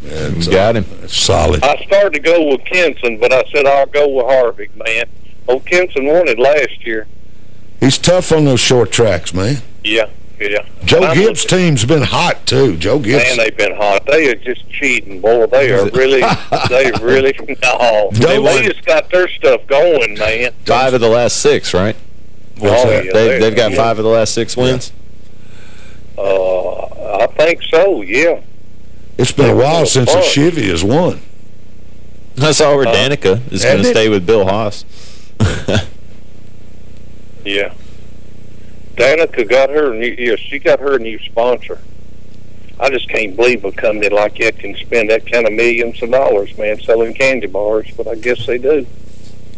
That's, got him. solid. I started to go with Kenseth, but I said I'll go with Harvick, man. Oh, Kenseth won it last year. He's tough on those short tracks, man. Yeah, yeah. Joe I'm Gibbs' team's been hot, too. Joe Gibbs. Man, they've been hot. They are just cheating, boy. They are really, they really, no. They They, just got their stuff going, man. Five of the last six, right? What's Oh, that? yeah, they, they- they've got yeah. five of the last six wins? Uh, I think so, yeah. It's been a while since a Chevy has won. I saw where Uh, Danica is going to stay with Bill Haas. Yeah. Danica got her new, yeah, she got her a new sponsor. I just can't believe a company like that can spend that kind of millions of dollars, man, selling candy bars, but I guess they do.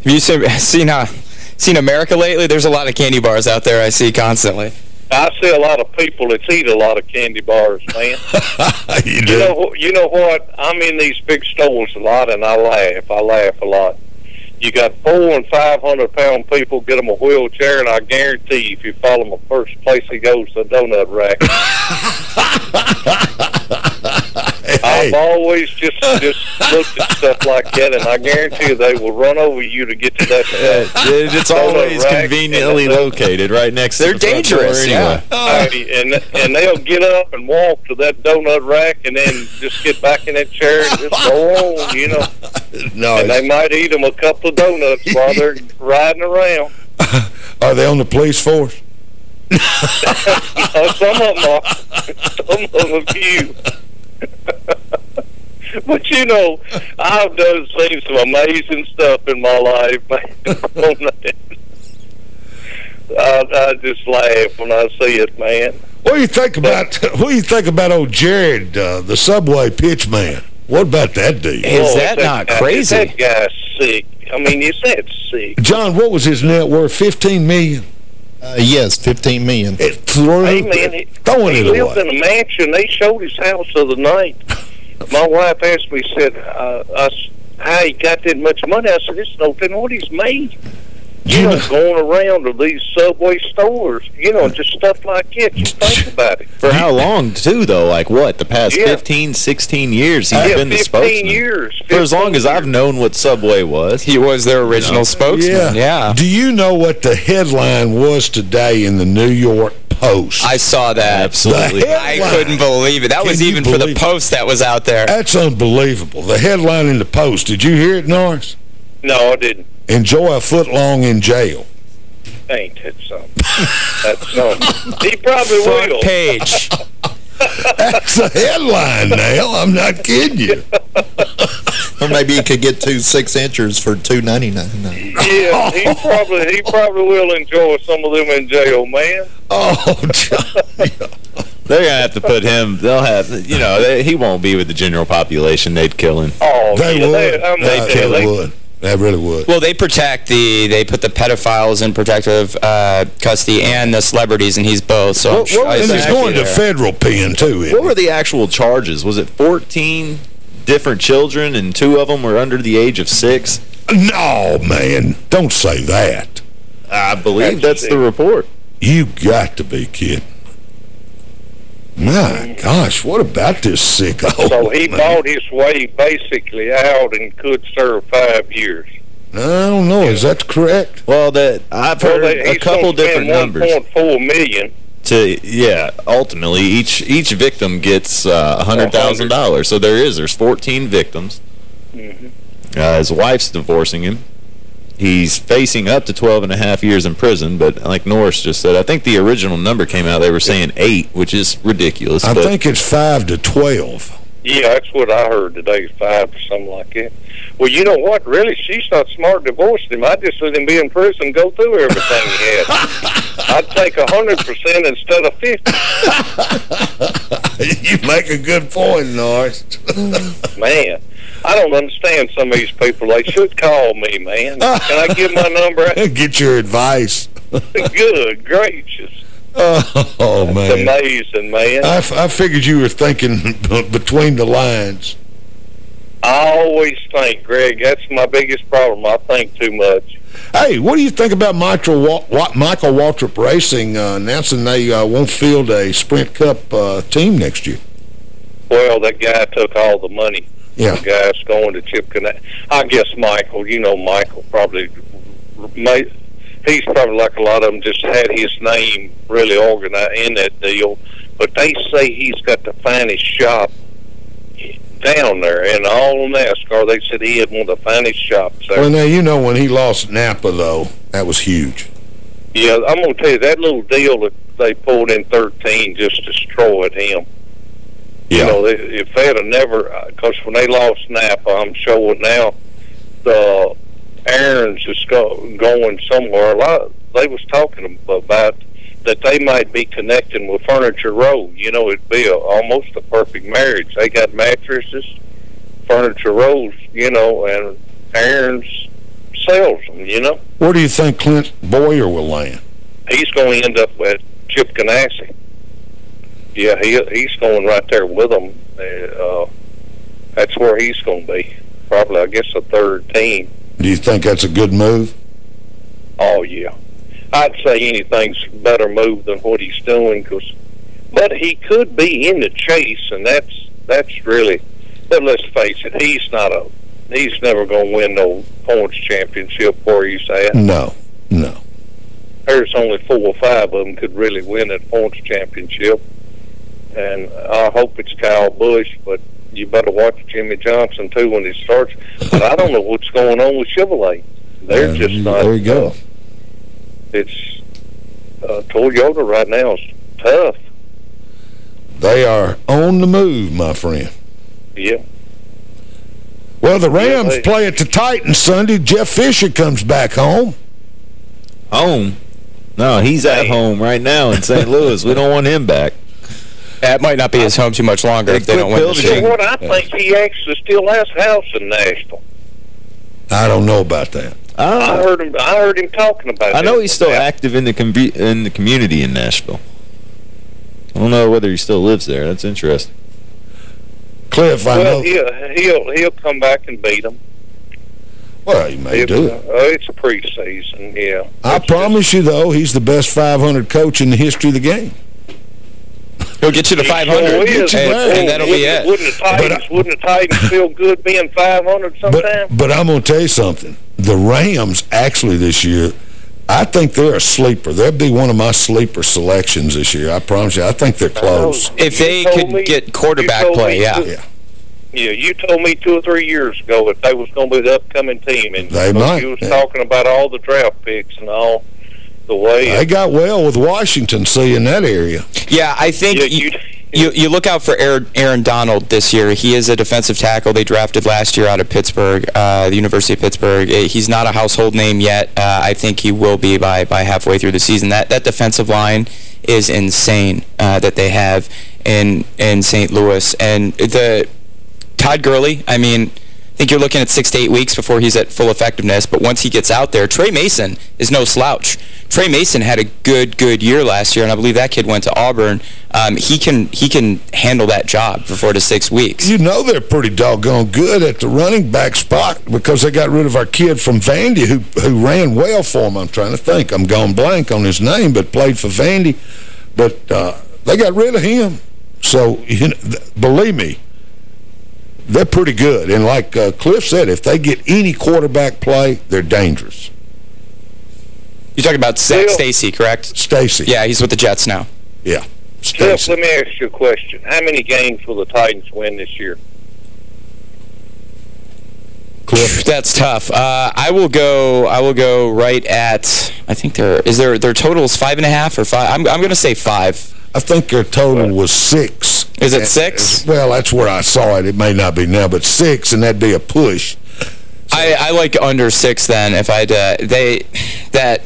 Have you seen, seen, uh, seen America lately? There's a lot of candy bars out there I see constantly. I see a lot of people that eat a lot of candy bars, man. you You know, you know what? I'm in these big stores a lot, and I laugh. I laugh a lot. You got four and five hundred pound people get them a wheelchair, and I guarantee if you follow them, the first place he goes the donut rack. I've always just just looked at stuff like that, and I guarantee you they will run over you to get to that. uh, It- it's always conveniently located right next They're to the front door dangerous, anyway. Hey, and and they'll get up and walk to that donut rack and then just get back in that chair and just go on, you know. No, and they might eat them a couple of donuts while they're riding around. Are they on the police force? Uh, some of them are. Some of them a few. but, you know, I've done seen some amazing stuff in my life, man. I, I just laugh when I see it, man. What do you think about what do you think about old Jared, uh, the subway pitch man? What about that dude? Is oh, that, that, not guy, crazy? That guy's sick. I mean, is that sick? John, what was his net worth? Fifteen million. Uh, yes, $15 million. threw, Hey, man, he, throwing he it lived away. in a mansion. They showed his house the other night. My wife asked me, said, uh, I s how he got that much money. I said, it's no telling what he's made. You know, going around to these Subway stores, you know, just stuff like that. You think about it. For how long, too, though? Like, what, the past Yeah. 15, 16 years he's Yeah, been the 15 spokesman? years, For as long as I've known what Subway was. He was their original spokesman, yeah. Do you know what the headline was today in the New York Post? I saw that. Absolutely. I couldn't believe it. That Can was even for the believe it? post that was out there. That's unbelievable. The headline in the Post. Did you hear it, Norris? No, I didn't. Enjoy a foot long in jail. Ain't it something? That's something. He probably Front will. page. That's a headline now. I'm not kidding you. Or maybe he could get two six-inchers for two ninety nine. Yeah, he probably he probably will enjoy some of them in jail, man. Oh, John. They're going to have to put him, they'll have, you know, they, he won't be with the general population. They'd kill him. Oh, They yeah, would. They, I mean, they, they they, would. They really would. Well, they protect the, they put the pedophiles in protective uh, custody and the celebrities, and he's both. So What- sure what was And he's going to federal pen, too. isn't What were the actual charges? Was it 14 different children and two of them were under the age of six? No, man. Don't say that. I believe That's that's the report. You got to be kidding. My gosh, what about this sick old so he man? bought his way basically out and could serve five years. I don't know. Is that correct? Well, that I've Well, heard they, a couple different numbers. 1.4 million. To yeah, ultimately each each victim gets uh, a hundred thousand dollars. So there is there's 14 victims. Uh, his wife's divorcing him. He's facing up to 12 and a half years in prison, but like Norris just said, I think the original number came out, they were saying eight, which is ridiculous. I but think it's 5 to 12. Yeah, that's what I heard today, five or something like that. Well, you know what? Really, she's not smart divorcing him. I just let him be in prison and go through everything he had. I'd take a 100% instead of 50 you make a good point, Norris. Man, I don't understand some of these people. They should call me, man. Can I give my number out? Get your advice. Good gracious. Oh, It's man. amazing, man. I, f I figured you were thinking between the lines. I always think, Greg, that's my biggest problem. I think too much. Hey, what do you think about Michael, Wa Michael Waltrip Racing uh, announcing they uh, won't field a Sprint Cup uh, team next year? Well, that guy took all the money. Yeah. The guy's going to Chip Ganassi. I guess Michael, you know Michael, probably made, he's probably like a lot of them just had his name really organized in that deal. But they say he's got the finest shop down there in all of NASCAR. They said he had one of the finest shops there. Well, now, you know when he lost Napa, though, that was huge. Yeah, I'm going to tell you, that little deal that they pulled in 13 just destroyed him. Yeah. You know, they, if they'd have never, uh, because when they lost Napa, I'm showing now, the Aaron's is go, going somewhere. A lot, they was talking about that they might be connecting with Furniture Row. You know, it'd be a, almost a perfect marriage. They got mattresses, Furniture Rows, you know, and Aaron's sells them, you know. Where do you think Clint Bowyer will land? he's going to end up at Chip Ganassi. Yeah, he he's going right there with them. Uh, that's where he's going to be. Probably, I guess, a third team. Do you think that's a good move? Oh yeah, I'd say anything's a better move than what he's doing. Cause, but he could be in the chase, and that's that's really. But let's face it, he's not a. He's never going to win no points championship where he's at. No, no. there's only four or five of them could really win a points championship. And I hope it's Kyle Busch, but you better watch Jimmie Johnson too when he starts. But I don't know what's going on with Chevrolet. They're Yeah, just not. There you go. It's uh, Toyota right now is tough. They are on the move, my friend. Yeah. Well, the Rams they- play at the Titans Sunday. Jeff Fisher comes back home. Home? No, he's at home right now in St. Louis. We don't want him back. That might not be his home too much longer if they don't win this You year. know what? I think he actually still has a house in Nashville. I don't know about that. I heard him. I heard him talking about. It. I know he's still active in the in the community in Nashville. I don't know whether he still lives there. That's interesting. Cliff, I well, know. he'll he'll he'll come back and beat him. Well, he may He'll- do it. Uh, it's a preseason, yeah. I promise you, though, he's the best 500 coach in the history of the game. He'll get you to 500, sure is. and, and that'll be wouldn't, it. Wouldn't the Titans, wouldn't the Titans feel good being 500 sometime? But, but I'm going to tell you something. The Rams, actually, this year, I think they're a sleeper. They'll be one of my sleeper selections this year. I promise you. I think they're close. If they could me- get quarterback play, me yeah. to- Yeah, you told me two or three years ago that they was going to be the upcoming team, and They might, you was yeah. talking about all the draft picks and all the way. They got well with Washington, see, in that area. Yeah, I think you, you, you look out for Aaron, Aaron Donald this year. He is a defensive tackle they drafted last year out of Pittsburgh, uh, the University of Pittsburgh. Eh, He's not a household name yet. Uh, I think he will be by, by halfway through the season. That that defensive line is insane uh, that they have in in St. Louis. And the Todd Gurley, I mean, I think you're looking at six to eight weeks before he's at full effectiveness. But once he gets out there, Tre Mason is no slouch. Tre Mason had a good, good year last year, and I believe that kid went to Auburn. Um, he can he can handle that job for four to six weeks. You know they're pretty doggone good at the running back spot because they got rid of our kid from Vandy who who ran well for them. I'm trying to think. I'm going blank on his name, but played for Vandy. But uh, they got rid of him. So, you know, believe me, they're pretty good. And like uh, Cliff said, if they get any quarterback play, they're dangerous. You're talking about Zac Stacy, correct? Stacy. Yeah, he's with the Jets now. Yeah. Cliff, let me ask you a question. How many games will the Titans win this year? Cliff. That's tough. Uh, I will go. I will go right at. I think there is there. Their total is five and a half or five. I'm. I'm going to say five. I think their total was six. Is it six? Well, that's where I saw it. It may not be now, but six, and that'd be a push. I, I like under six. Then if I'd uh, they that.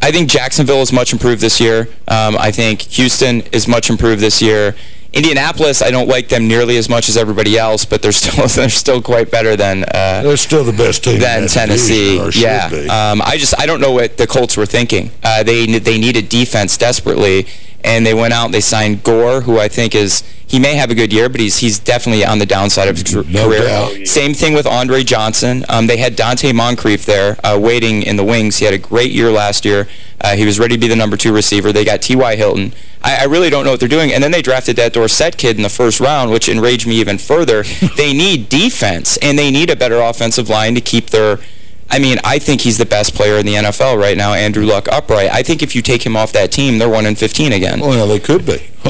I think Jacksonville is much improved this year. Um, I think Houston is much improved this year. Indianapolis, I don't like them nearly as much as everybody else, but they're still they're still quite better than uh, they're still the best team than Tennessee. division, or should yeah, um, I just I don't know what the Colts were thinking. Uh, they they needed defense desperately, and they went out and they signed Gore, who I think is he may have a good year, but he's he's definitely on the downside of his No career. doubt. Same thing with Andre Johnson. Um, they had Donte Moncrief there uh, waiting in the wings. He had a great year last year. Uh, he was ready to be the number two receiver. They got T.Y. Hilton. I, I really don't know what they're doing. And then they drafted that Dorsett kid in the first round, which enraged me even further. they need defense, and they need a better offensive line to keep their... I mean, I think he's the best player in the NFL right now, Andrew Luck upright. I think if you take him off that team, they're 1 in 15 again. Well, they could be.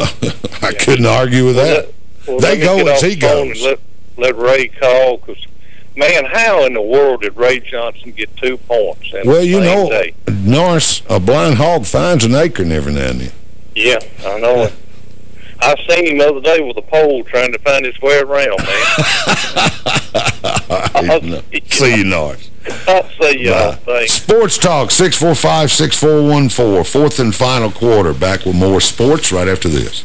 I couldn't argue with that. Well, they go get as he goes. Let, let Ray call, because, man, how in the world did Ray Johnson get two points in Well, you know, day? Norris, a blind hog finds an acorn every now and then. Yeah, I know it. I seen him the other day with a pole trying to find his way around, man. See you, Norris. I'll see y'all. Thanks. Sports Talk, 645-6414. Fourth and final quarter. Back with more sports right after this.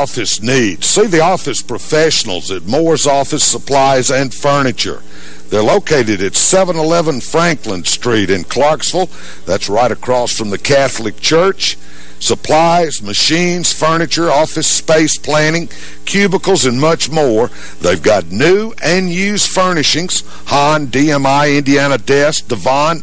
office needs, see the office professionals at Moore's Office Supplies and Furniture. They're located at 711 Franklin Street in Clarksville. That's right across from the Catholic Church. Supplies, machines, furniture, office space planning, cubicles, and much more. They've got new and used furnishings, HON, DMI, Indiana Desk, Devon.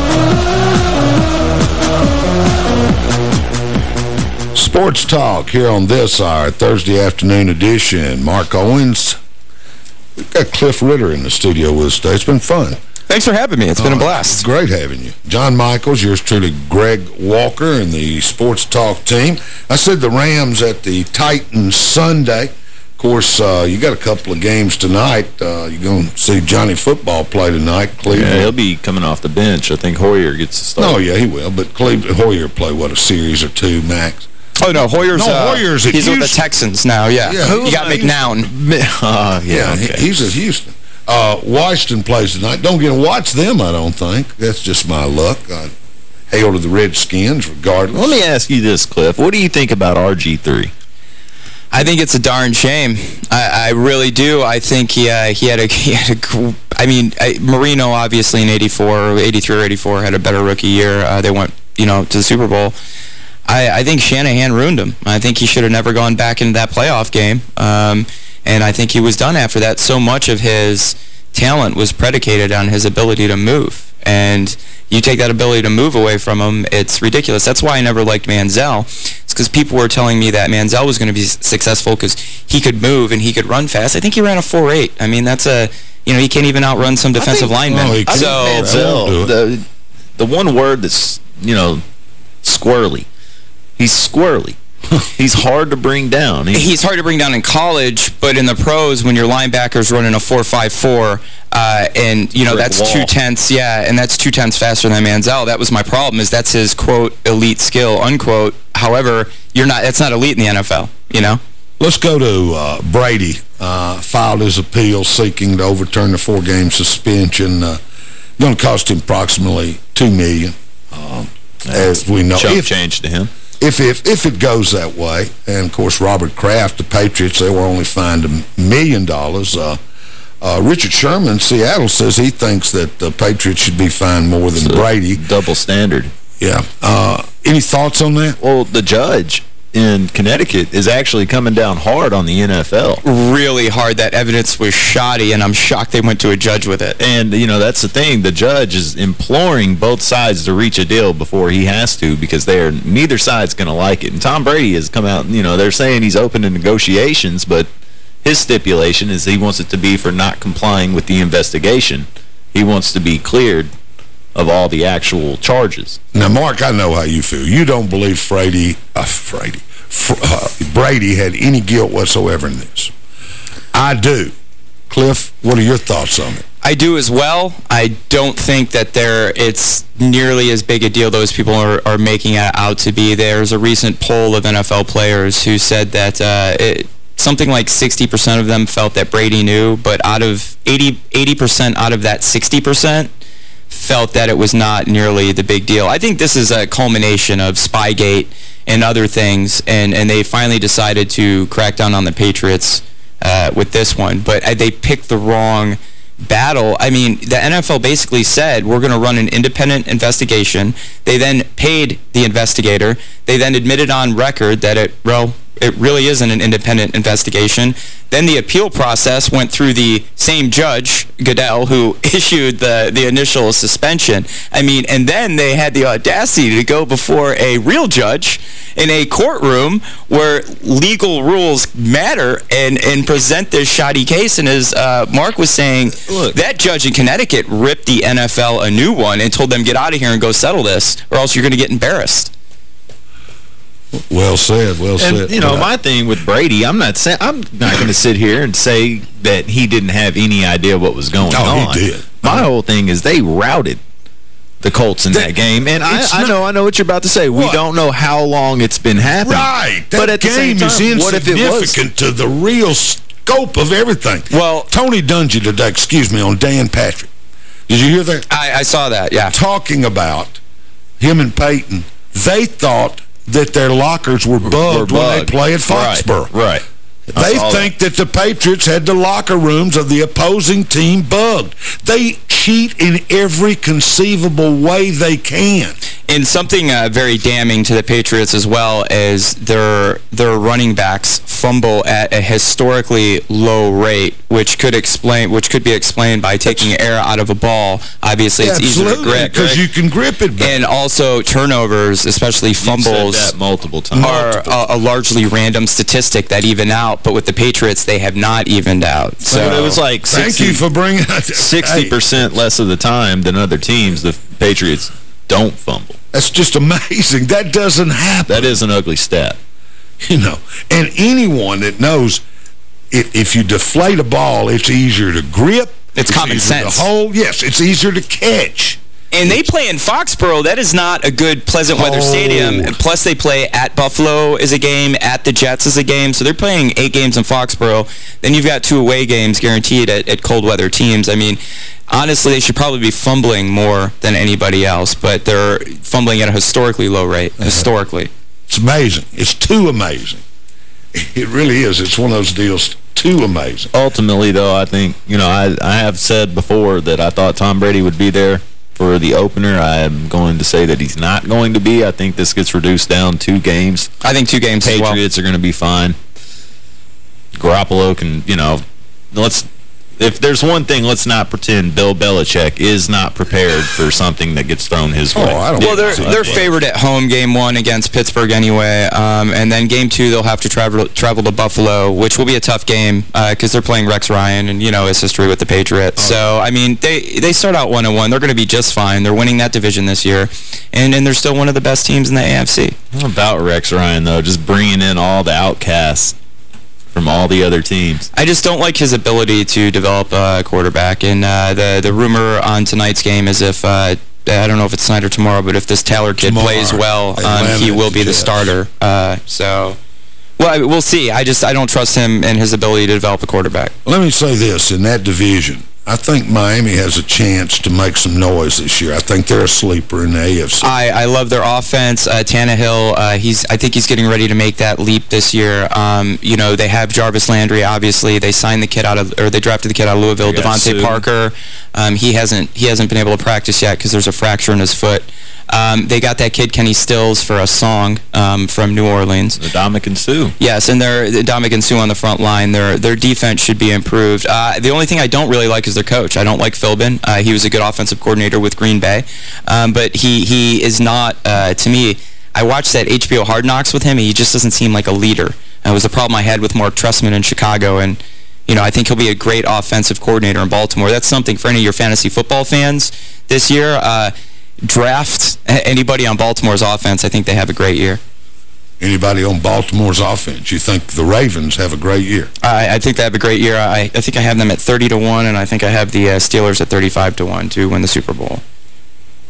Sports Talk here on this, our Thursday afternoon edition. Mark Owens. We've got Cliff Ritter in the studio with us today. It's been fun. Thanks for having me. It's been a blast. Great having you. John Michaels, yours truly, Greg Walker, and the Sports Talk team. I said the Rams at the Titans Sunday. Of course, uh, you got a couple of games tonight. Uh, you're going to see Johnny Football play tonight. Cleveland. Yeah, he'll be coming off the bench. I think Hoyer gets the start. Oh, yeah, he will. But Cleveland, Hoyer play, what, a series or two max? Oh, no, Hoyer's, No, uh, Hoyer's at he's with the Texans now, yeah. Yeah, you got McCown. Uh, yeah, he- okay. he's at Houston. Uh, Washington plays tonight. Don't get to watch them, I don't think. That's just my luck. I hail to the Redskins regardless. Let me ask you this, Cliff. What do you think about RG3? I think it's a darn shame. I, I really do. I think he uh, he had a he had a. gr- I mean, I, Marino obviously in '84, '83 or '84 had a better rookie year. Uh, they went, you know, to the Super Bowl. I, I think Shanahan ruined him. I think he should have never gone back into that playoff game. Um, and I think he was done after that. So much of his talent was predicated on his ability to move. And you take that ability to move away from him, it's ridiculous. That's why I never liked Manziel. It's because people were telling me that Manziel was going to be successful because he could move and he could run fast. I think he ran a 4.8. I mean, that's a, you know, he can't even outrun some defensive linemen. I think so, Manziel, the, the one word that's, you know, squirrely. He's squirrely. He's hard to bring down. He's, he's hard to bring down in college, but in the pros, when your linebacker's running a 4.54, uh, and, you know, that's wall. two-tenths, yeah, and that's two-tenths faster than Manziel. That was my problem, is that's his, quote, elite skill, unquote. However, you're not, that's not elite in the NFL, you know? Let's go to uh, Brady. Uh, filed his appeal seeking to overturn the four-game suspension. Uh, going to cost him approximately 2 million, um, as we know. chump If- change to him. If, if if it goes that way, and of course Robert Kraft, the Patriots, they were only fined a million dollars. Uh, uh, Richard Sherman, Seattle, says he thinks that the Patriots should be fined more than Brady. Double standard. Yeah. Uh, any thoughts on that? Well, the judge in Connecticut is actually coming down hard on the NFL. Really hard. That evidence was shoddy, and I'm shocked they went to a judge with it. And, you know, that's the thing. The judge is imploring both sides to reach a deal before he has to because they're neither side's going to like it. And Tom Brady has come out, you know, they're saying he's open to negotiations, but his stipulation is he wants it to be for not complying with the investigation. He wants to be cleared of all the actual charges. Now, Mark, I know how you feel. You don't believe Frady, uh, Frady, Fr uh, Brady had any guilt whatsoever in this. I do. Cliff, what are your thoughts on it? I do as well. I don't think that there it's nearly as big a deal those people are, are making it out to be. There's a recent poll of NFL players who said that uh, it, something like 60% of them felt that Brady knew, but out of 80 80% out of that 60% felt that it was not nearly the big deal. I think this is a culmination of Spygate and other things, and, and they finally decided to crack down on the Patriots uh, with this one. But uh, they picked the wrong battle. I mean, the NFL basically said, we're going to run an independent investigation. They then paid the investigator. They then admitted on record that it, well, it really isn't an independent investigation. Then the appeal process went through the same judge, Goodell, who issued the, the initial suspension. I mean, and then they had the audacity to go before a real judge in a courtroom where legal rules matter and, and present this shoddy case. And as uh, Mark was saying, Look. that judge in Connecticut ripped the NFL a new one and told them, get out of here and go settle this, or else you're going to get embarrassed. Well said, well and, said. you know, my thing with Brady, I'm not saying I'm not going to sit here and say that he didn't have any idea what was going oh, on. he did. My whole thing is they routed the Colts in that, that game. And I, I, know I know what you're about to say. What? We don't know how long it's been happening. Right. That but at game the same time, is what if it was? to the real scope of everything. Well, Tony Dungy today, excuse me, on Dan Patrick. Did you hear that? I, I saw that, yeah. Talking about him and Peyton, they thought that their lockers were bugged, were bugged. when they play at Foxborough. Right. right. They think that. that the Patriots had the locker rooms of the opposing team bugged. They cheat in every conceivable way they can. And something uh, very damning to the Patriots as well is their their running backs fumble at a historically low rate, which could explain which could be explained by taking air out of a ball. Obviously, yeah, it's easier to grip because you can grip it. Better. And also turnovers, especially fumbles, multiple times. are a, a, largely random statistic that even out. But with the Patriots, they have not evened out. So it was like 60, thank you for bringing 60 percent less of the time than other teams. The Patriots don't fumble. That's just amazing. That doesn't happen. That is an ugly stat. You know, and anyone that knows if, if you deflate a ball, it's easier to grip. It's, it's common sense. To hold. Yes, it's easier to catch. And they play in Foxborough. That is not a good pleasant weather Oh. stadium. And plus, they play at Buffalo is a game, at the Jets is a game. So they're playing eight games in Foxborough. Then you've got two away games guaranteed at, at cold weather teams. I mean, honestly, they should probably be fumbling more than anybody else. But they're fumbling at a historically low rate, uh-huh. historically. It's amazing. It's too amazing. It really is. It's one of those deals too amazing. Ultimately, though, I think, you know, I, I have said before that I thought Tom Brady would be there for the opener. I am going to say that he's not going to be. I think this gets reduced down two games. I think two games Patriots well. are going to be fine. Garoppolo can, you know, let's if there's one thing, let's not pretend Bill Belichick is not prepared for something that gets thrown his way. Oh, I don't well, they're they're favored at home game one against Pittsburgh anyway, um, and then game two they'll have to travel travel to Buffalo, which will be a tough game because uh, they're playing Rex Ryan and you know his history with the Patriots. Oh. So I mean they they start out one and one. They're going to be just fine. They're winning that division this year, and and they're still one of the best teams in the AFC. What about Rex Ryan though? Just bringing in all the outcasts from all the other teams. I just don't like his ability to develop a quarterback. And uh, the the rumor on tonight's game is if uh, I don't know if it's tonight or tomorrow, but if this Taylor kid tomorrow. plays well, um, he will be the starter. Uh, so. Well, we'll see. I just I don't trust him and his ability to develop a quarterback. Let me say this. In that division, I think Miami has a chance to make some noise this year. I think they're a sleeper in the AFC. I, I love their offense. Uh, Tannehill, uh, he's I think he's getting ready to make that leap this year. Um, you know, they have Jarvis Landry, obviously. They signed the kid out of, or they drafted the kid out of Louisville, DeVante Parker. Um, he hasn't he hasn't been able to practice yet because there's a fracture in his foot. Um, they got that kid Kenny Stills for a song um, from New Orleans. Ndamukong Suh. Yes, and their Ndamukong Suh on the front line. Their their defense should be improved. Uh, the only thing I don't really like is their coach. I don't like Philbin. Uh, he was a good offensive coordinator with Green Bay, um, but he he is not uh, to me. I watched that HBO Hard Knocks with him. And he just doesn't seem like a leader. That was the problem I had with Mark Trestman in Chicago, and you know I think he'll be a great offensive coordinator in Baltimore. That's something for any of your fantasy football fans this year. Uh, draft anybody on Baltimore's offense. I think they have a great year. Anybody on Baltimore's offense? You think the Ravens have a great year? I, I think they have a great year. I, I think I have them at 30 to 1, and I think I have the uh, Steelers at 35 to 1 to win the Super Bowl.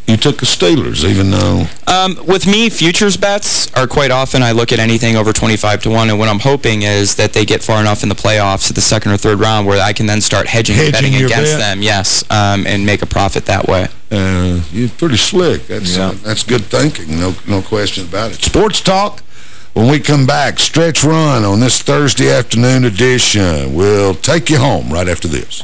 You took the Steelers, even though... Um, with me, futures bets are quite often I look at anything over 25 to 1, and what I'm hoping is that they get far enough in the playoffs at the second or third round where I can then start hedging, Hedging betting against bet? them, yes, um, and make a profit that way. Uh, you're pretty slick. That's uh, that's good thinking. No no question about it. Sports Talk. When we come back, stretch run on this Thursday afternoon edition. We'll take you home right after this.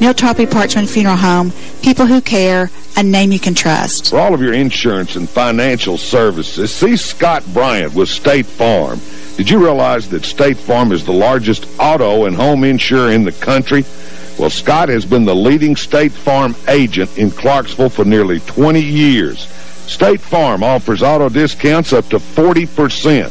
Neal Tarpley Parchman Funeral Home, people who care, a name you can trust. For all of your insurance and financial services, see Scott Bryant with State Farm. Did you realize that State Farm is the largest auto and home insurer in the country? Well, Scott has been the leading State Farm agent in Clarksville for nearly 20 years. State Farm offers auto discounts up to 40%.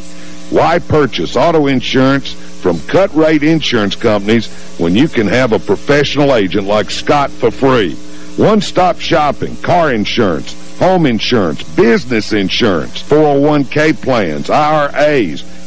Why purchase auto insurance from cut-rate insurance companies when you can have a professional agent like Scott for free? One-stop shopping, car insurance, home insurance, business insurance, 401k plans, IRAs,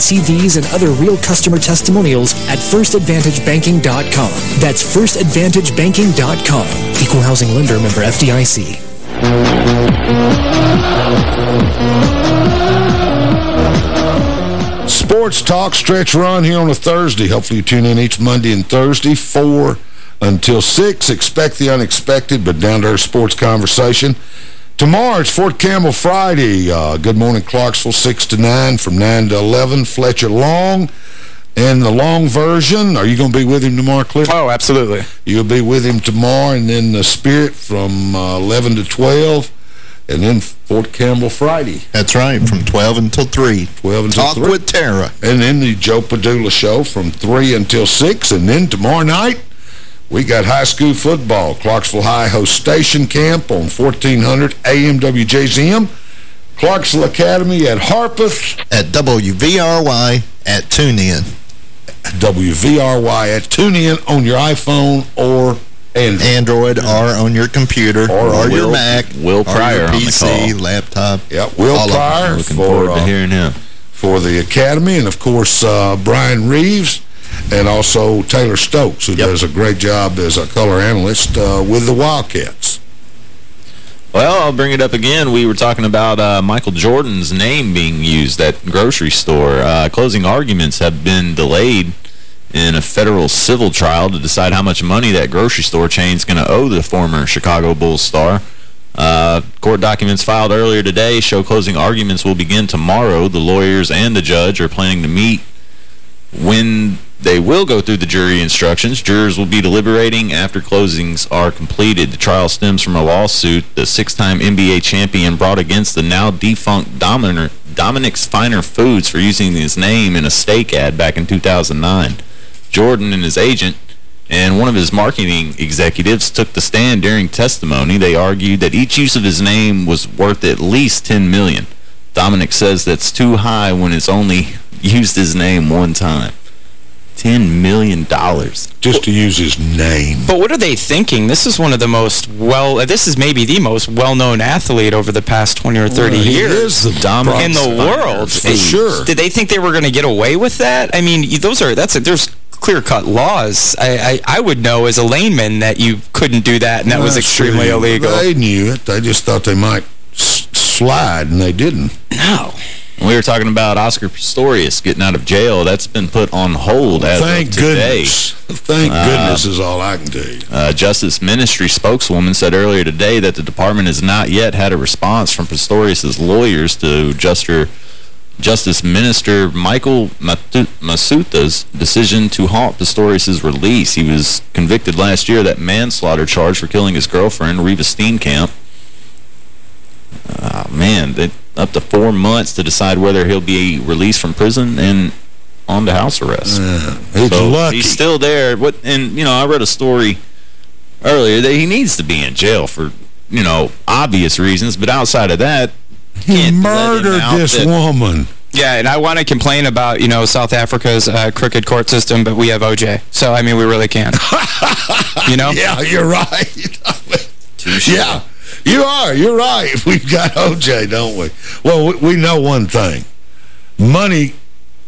See these and other real customer testimonials at firstadvantagebanking.com. That's firstadvantagebanking.com. Equal housing lender member FDIC. Sports Talk Stretch Run here on a Thursday. Hopefully you tune in each Monday and Thursday, 4 until 6. Expect the unexpected, but down-to-earth sports conversation. Tomorrow it's Fort Campbell Friday. Uh, Good Morning Clarksville, 6 to 9, from 9 to 11. Fletcher Long. And the long version, are you going to be with him tomorrow, Cliff? Oh, absolutely. You'll be with him tomorrow, and then the Spirit from uh, 11 to 12, and then Fort Campbell Friday. That's right, from 12 until 3. 12 until Talk 3. with Tara. And then the Joe Padula Show from 3 until 6. And then tomorrow night, we got high school football. Clarksville High hosts Station Camp on 1400 AM WJZM. Clarksville Academy at Harpeth. At WVRY at TuneIn. WVRY at TuneIn on your iPhone or Android. Android or on your computer or, Or your Will- Mac. Will or Pryor on PC, laptop. Yeah, Will all of them. Pryor Looking for, forward to uh, hearing him. for the Academy, and of course uh, Brian Reeves, and also Taylor Stokes, who does a great job as a color analyst uh, with the Wildcats. Well, I'll bring it up again. We were talking about uh, Michael Jordan's name being used at grocery store. Uh, closing arguments have been delayed in a federal civil trial to decide how much money that grocery store chain is going to owe the former Chicago Bulls star. Uh, court documents filed earlier today show closing arguments will begin tomorrow. The lawyers and the judge are planning to meet when they will go through the jury instructions. Jurors will be deliberating after closings are completed. The trial stems from a lawsuit the six-time NBA champion brought against the now-defunct Dominick, Dominick's Finer Foods for using his name in a steak ad back in 2009. Jordan and his agent and one of his marketing executives took the stand during testimony. They argued that each use of his name was worth at least 10 million. Dominick says that's too high when it's only used his name one time. $10 million. Just to use his name. But what are they thinking? This is one of the most well, uh, this is maybe the most well-known athlete over the past 20 or 30 Well, he years. is the dominant In the world. for Did- sure. Did they think they were going to get away with that? I mean, those are, that's a, there's clear-cut laws. I, I, I would know as a layman that you couldn't do that and that was extremely see, illegal. They knew it. They just thought they might slide, and they didn't. No. We were talking about Oscar Pistorius getting out of jail. That's been put on hold as Thank of today. goodness. Thank Uh, goodness is all I can tell you. Uh, Justice Ministry spokeswoman said earlier today that the department has not yet had a response from Pistorius' lawyers to Juster, Justice Minister Michael Masutha's decision to halt Pistorius' release. He was convicted last year of that manslaughter charge for killing his girlfriend, Reeva Steenkamp. Oh, man, they, up to four months to decide whether he'll be released from prison and on to house arrest. he's so lucky. He's still there. What? And, you know, I read a story earlier that he needs to be in jail for, you know, obvious reasons. But outside of that, He murdered this that- woman. Yeah, and I want to complain about, you know, South Africa's uh, crooked court system, but we have OJ. So, I mean, we really can't. you know? Yeah, you're right. yeah, you are. You're right. We've got OJ, don't we? Well, we, we know one thing. Money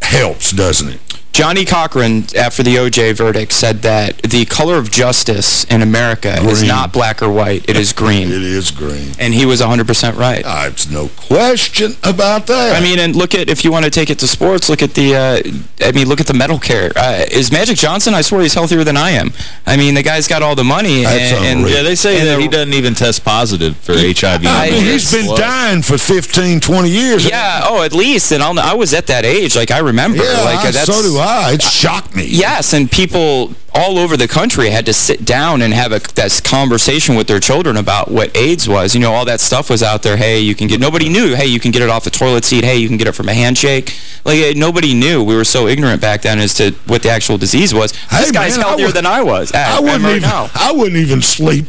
helps, doesn't it? Johnnie Cochran, after the OJ verdict, said that the color of justice in America is not black or white. It is green. It is green. And he was 100% right. Uh, it's no question about that. I mean, and look at, if you want to take it to sports, look at the, uh, I mean, look at the medical care. Uh, is Magic Johnson, I swear he's healthier than I am. I mean, the guy's got all the money. That's and, and yeah, they say and that he doesn't even test positive for HIV. I mean, he's been Slow. dying for 15, 20 years. Yeah, oh, at least. And I'll, I was at that age. Like, I remember. Yeah, like, I- that's, so do I. It shocked me. Yes, and people all over the country had to sit down and have a that conversation with their children about what AIDS was. You know, all that stuff was out there. Hey, you can get, nobody knew. Hey, you can get it off the toilet seat. Hey, you can get it from a handshake. Like, eh, nobody knew. We were so ignorant back then as to what the actual disease was. Hey, this guy's man, I healthier would- than I was. I I, wouldn't even. I wouldn't even sleep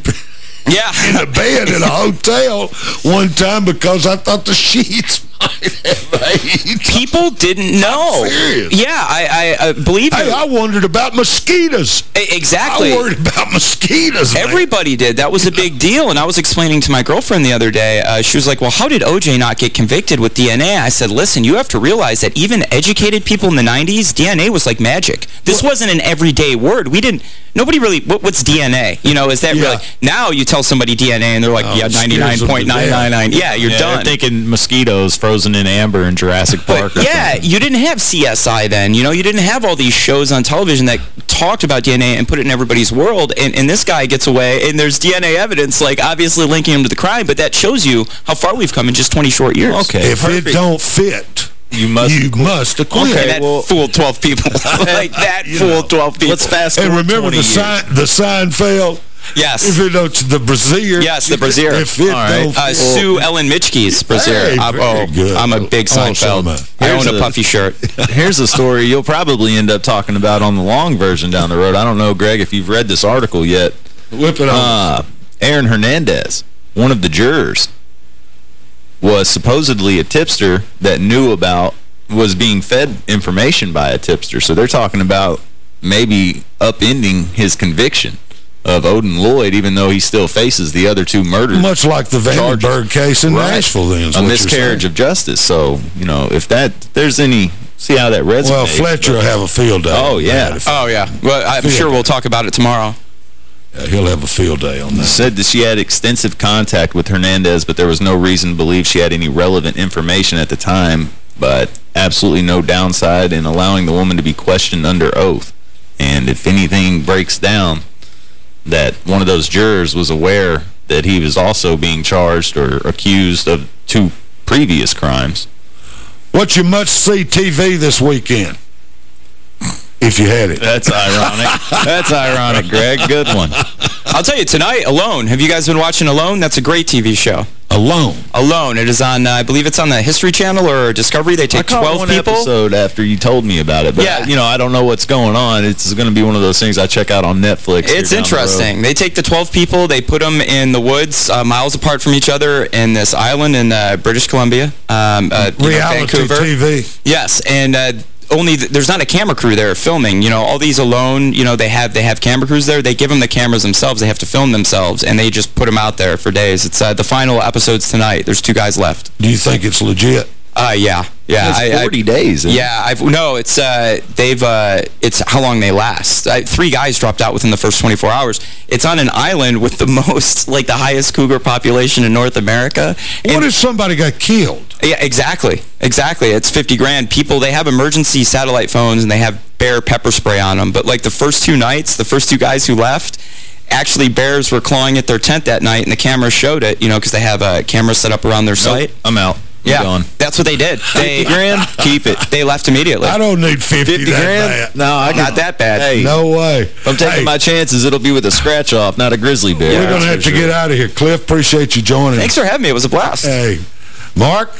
Yeah. in a bed in a hotel one time because I thought the sheets might have AIDS. People didn't know. Yeah, I, I, I believe Hey. I wondered about mosquitoes. Exactly. I worried about mosquitoes. man. Everybody did. That was a big deal. And I was explaining to my girlfriend the other day, uh, she was like, well, how did OJ not get convicted with DNA? I said, listen, you have to realize that even educated people in the 90s, DNA was like magic. This wasn't an everyday word. We didn't, nobody really, what, what's DNA? You know, is that Yeah. really, now you tell somebody DNA and they're like, Oh, yeah, it scares them to 99.999. Yeah, you're yeah, done. They're thinking mosquitoes frozen in amber in Jurassic Park. But or yeah, something. you didn't have CSI then. You know, you didn't have all these shows on television that talked about DNA and put it in everybody's world. And, and this guy gets away, and there's DNA evidence, like, obviously linking him to the crime, but that shows you how far we've come in just 20 short years. Okay, If it don't fit, you must. you must acquit. And that fooled 12 people. like, that You fooled know. 12 people. Let's fast forward. And remember 20 the years. sign, the sign failed. Yes. If it don't, the brazier. Yes, the brazier. If it All right. don't Uh. Sue Ellen Mischke's brazier. Hey, I'm, very oh, good. I'm a big Also, Seinfeld. man. I own a a- puffy shirt. Here's a story you'll probably end up talking about on the long version down the road. I don't know, Greg, if you've read this article yet. Whip it on. Uh, Aaron Hernandez, one of the jurors, was supposedly a tipster that knew about, was being fed information by a tipster. So they're talking about maybe upending his conviction of Odin Lloyd, even though he still faces the other two murders. Much like the Charges. Vandenburg case in Right. Nashville then. a miscarriage of justice. So, you know, if that, there's any, see how that resonates. Well, Fletcher will have a field day. Oh, yeah. Oh, yeah. Well, I'm Feel sure it. we'll talk about it tomorrow. Yeah, he'll have a field day on that. said that she had extensive contact with Hernandez, but there was no reason to believe she had any relevant information at the time, but absolutely no downside in allowing the woman to be questioned under oath. And if anything breaks down, that one of those jurors was aware that he was also being charged or accused of two previous crimes. What you must see TV this weekend? If you had it. That's ironic. That's ironic, Greg. Good one. I'll tell you, tonight, Alone. Have you guys been watching Alone? That's a great TV show. Alone? Alone. It is on, uh, I believe it's on the History Channel or Discovery. They I take caught 12 one people. episode after you told me about it. But, Yeah. I, you know, I don't know what's going on. It's going to be one of those things I check out on Netflix. It's down the interesting. They take the 12 people, they put them in the woods, uh, miles apart from each other, in this island in uh, British Columbia, um, uh, you know, Reality Vancouver. TV. Yes, and uh, only th there's not a camera crew there filming. You know, all these alone. You know, they have they have camera crews there. They give them the cameras themselves. They have to film themselves, and they just put them out there for days. It's uh, the final episode's tonight. There's two guys left. Do you think it's legit? Uh, yeah, yeah. It's 40 days, isn't it? Yeah, I've no. It's uh, they've uh, it's how long they last. Uh, three guys dropped out within the first 24 hours. It's on an island with the most, like the highest cougar population in North America. What if somebody got killed? Yeah, exactly, exactly. It's 50 grand. People they have emergency satellite phones and they have bear pepper spray on them. But like the first two nights, the first two guys who left. Actually, bears were clawing at their tent that night, and the camera showed it, you know, because they have a camera set up around their site. I'm out. I'm Yeah, gone. that's what they did. They 50 grand? Keep it. They left immediately. I don't need 50, 50 that grand? bad. No, I Not that bad. Hey, No way. if I'm taking Hey, my chances, it'll be with a scratch off, not a grizzly bear. We're going to that's have to sure. get out of here. Cliff, appreciate you joining Thanks for having me. It was a blast. Hey, Mark?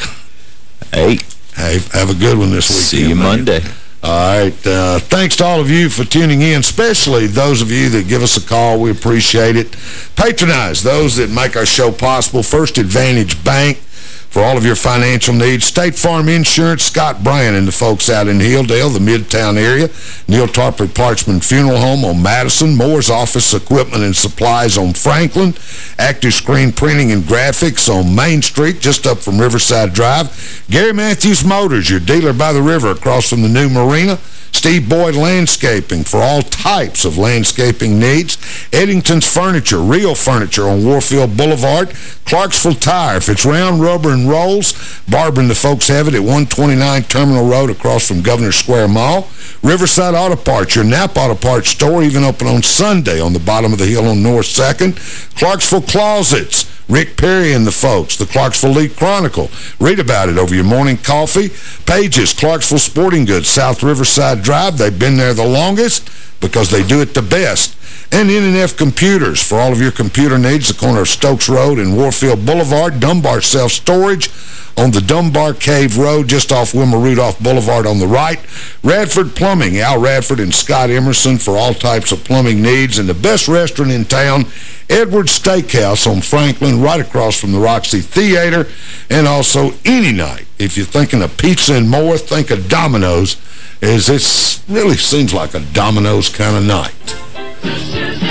Hey, Hey, have a good one this weekend. see you man. Monday. All right. Uh, thanks to all of you for tuning in, especially those of you that give us a call. We appreciate it. Patronize those that make our show possible. First Advantage Bank for all of your financial needs. State Farm Insurance, Scott Bryant and the folks out in Hilldale, the Midtown area. Neal Tarpley Parchman Funeral Home on Madison. Moore's Office Equipment and Supplies on Franklin. Active Screen Printing and Graphics on Main Street, just up from Riverside Drive. Gary Matthews Motors, your dealer by the river across from the new marina. Steve Boyd Landscaping for all types of landscaping needs. Eddington's Furniture, real furniture on Warfield Boulevard. Clarksville Tire, if it's round rubber and rolls, Barber and the folks have it at 129 Terminal Road across from Governor Square Mall. Riverside Auto Parts, your Napa Auto Parts store, even open on Sunday on the bottom of the hill on North 2nd. Clarksville Closets, Rick Perry and the folks, the Clarksville Leaf-Chronicle. Read about it over your morning coffee. Pages, Clarksville Sporting Goods, South Riverside Drive. They've been there the longest because they do it the best. And N&F Computers for all of your computer needs, the corner of Stokes Road and Warfield Boulevard. Dunbar Self-Storage on the Dunbar Cave Road just off Wilma Rudolph Boulevard on the right. Radford Plumbing, Al Radford and Scott Emerson for all types of plumbing needs. And the best restaurant in town, Edwards Steakhouse on Franklin, right across from the Roxy Theater. And also any night, if you're thinking of pizza and more, think of Domino's, as it really seems like a Domino's kind of night.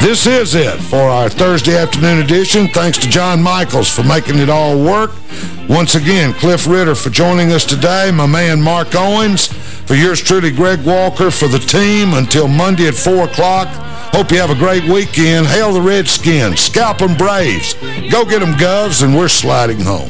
This is it for our Thursday afternoon edition. Thanks to John Michaels for making it all work. Once again, Cliff Ritter for joining us today, my man Mark Owens, for yours truly, Greg Walker, for the team until Monday at 4 o'clock. Hope you have a great weekend. Hail the Redskins. scalp them Braves. Go get them, Govs, and we're sliding home.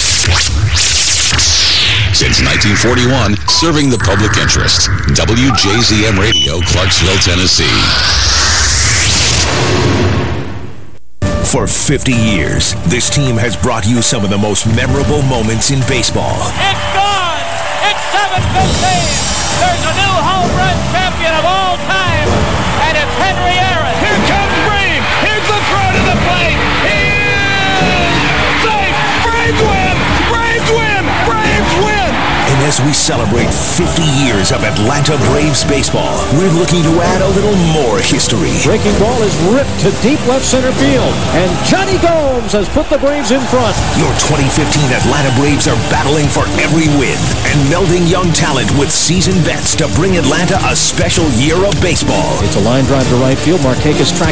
Since 1941, serving the public interest. WJZM Radio, Clarksville, Tennessee. For 50 years, this team has brought you some of the most memorable moments in baseball. It's gone! It's 7-15! There's a new home run champion of all time, As we celebrate 50 years of Atlanta Braves baseball, we're looking to add a little more history. Breaking ball is ripped to deep left center field, and Jonny Gomes has put the Braves in front. Your 2015 Atlanta Braves are battling for every win and melding young talent with seasoned vets to bring Atlanta a special year of baseball. It's a line drive to right field. Markakis tracks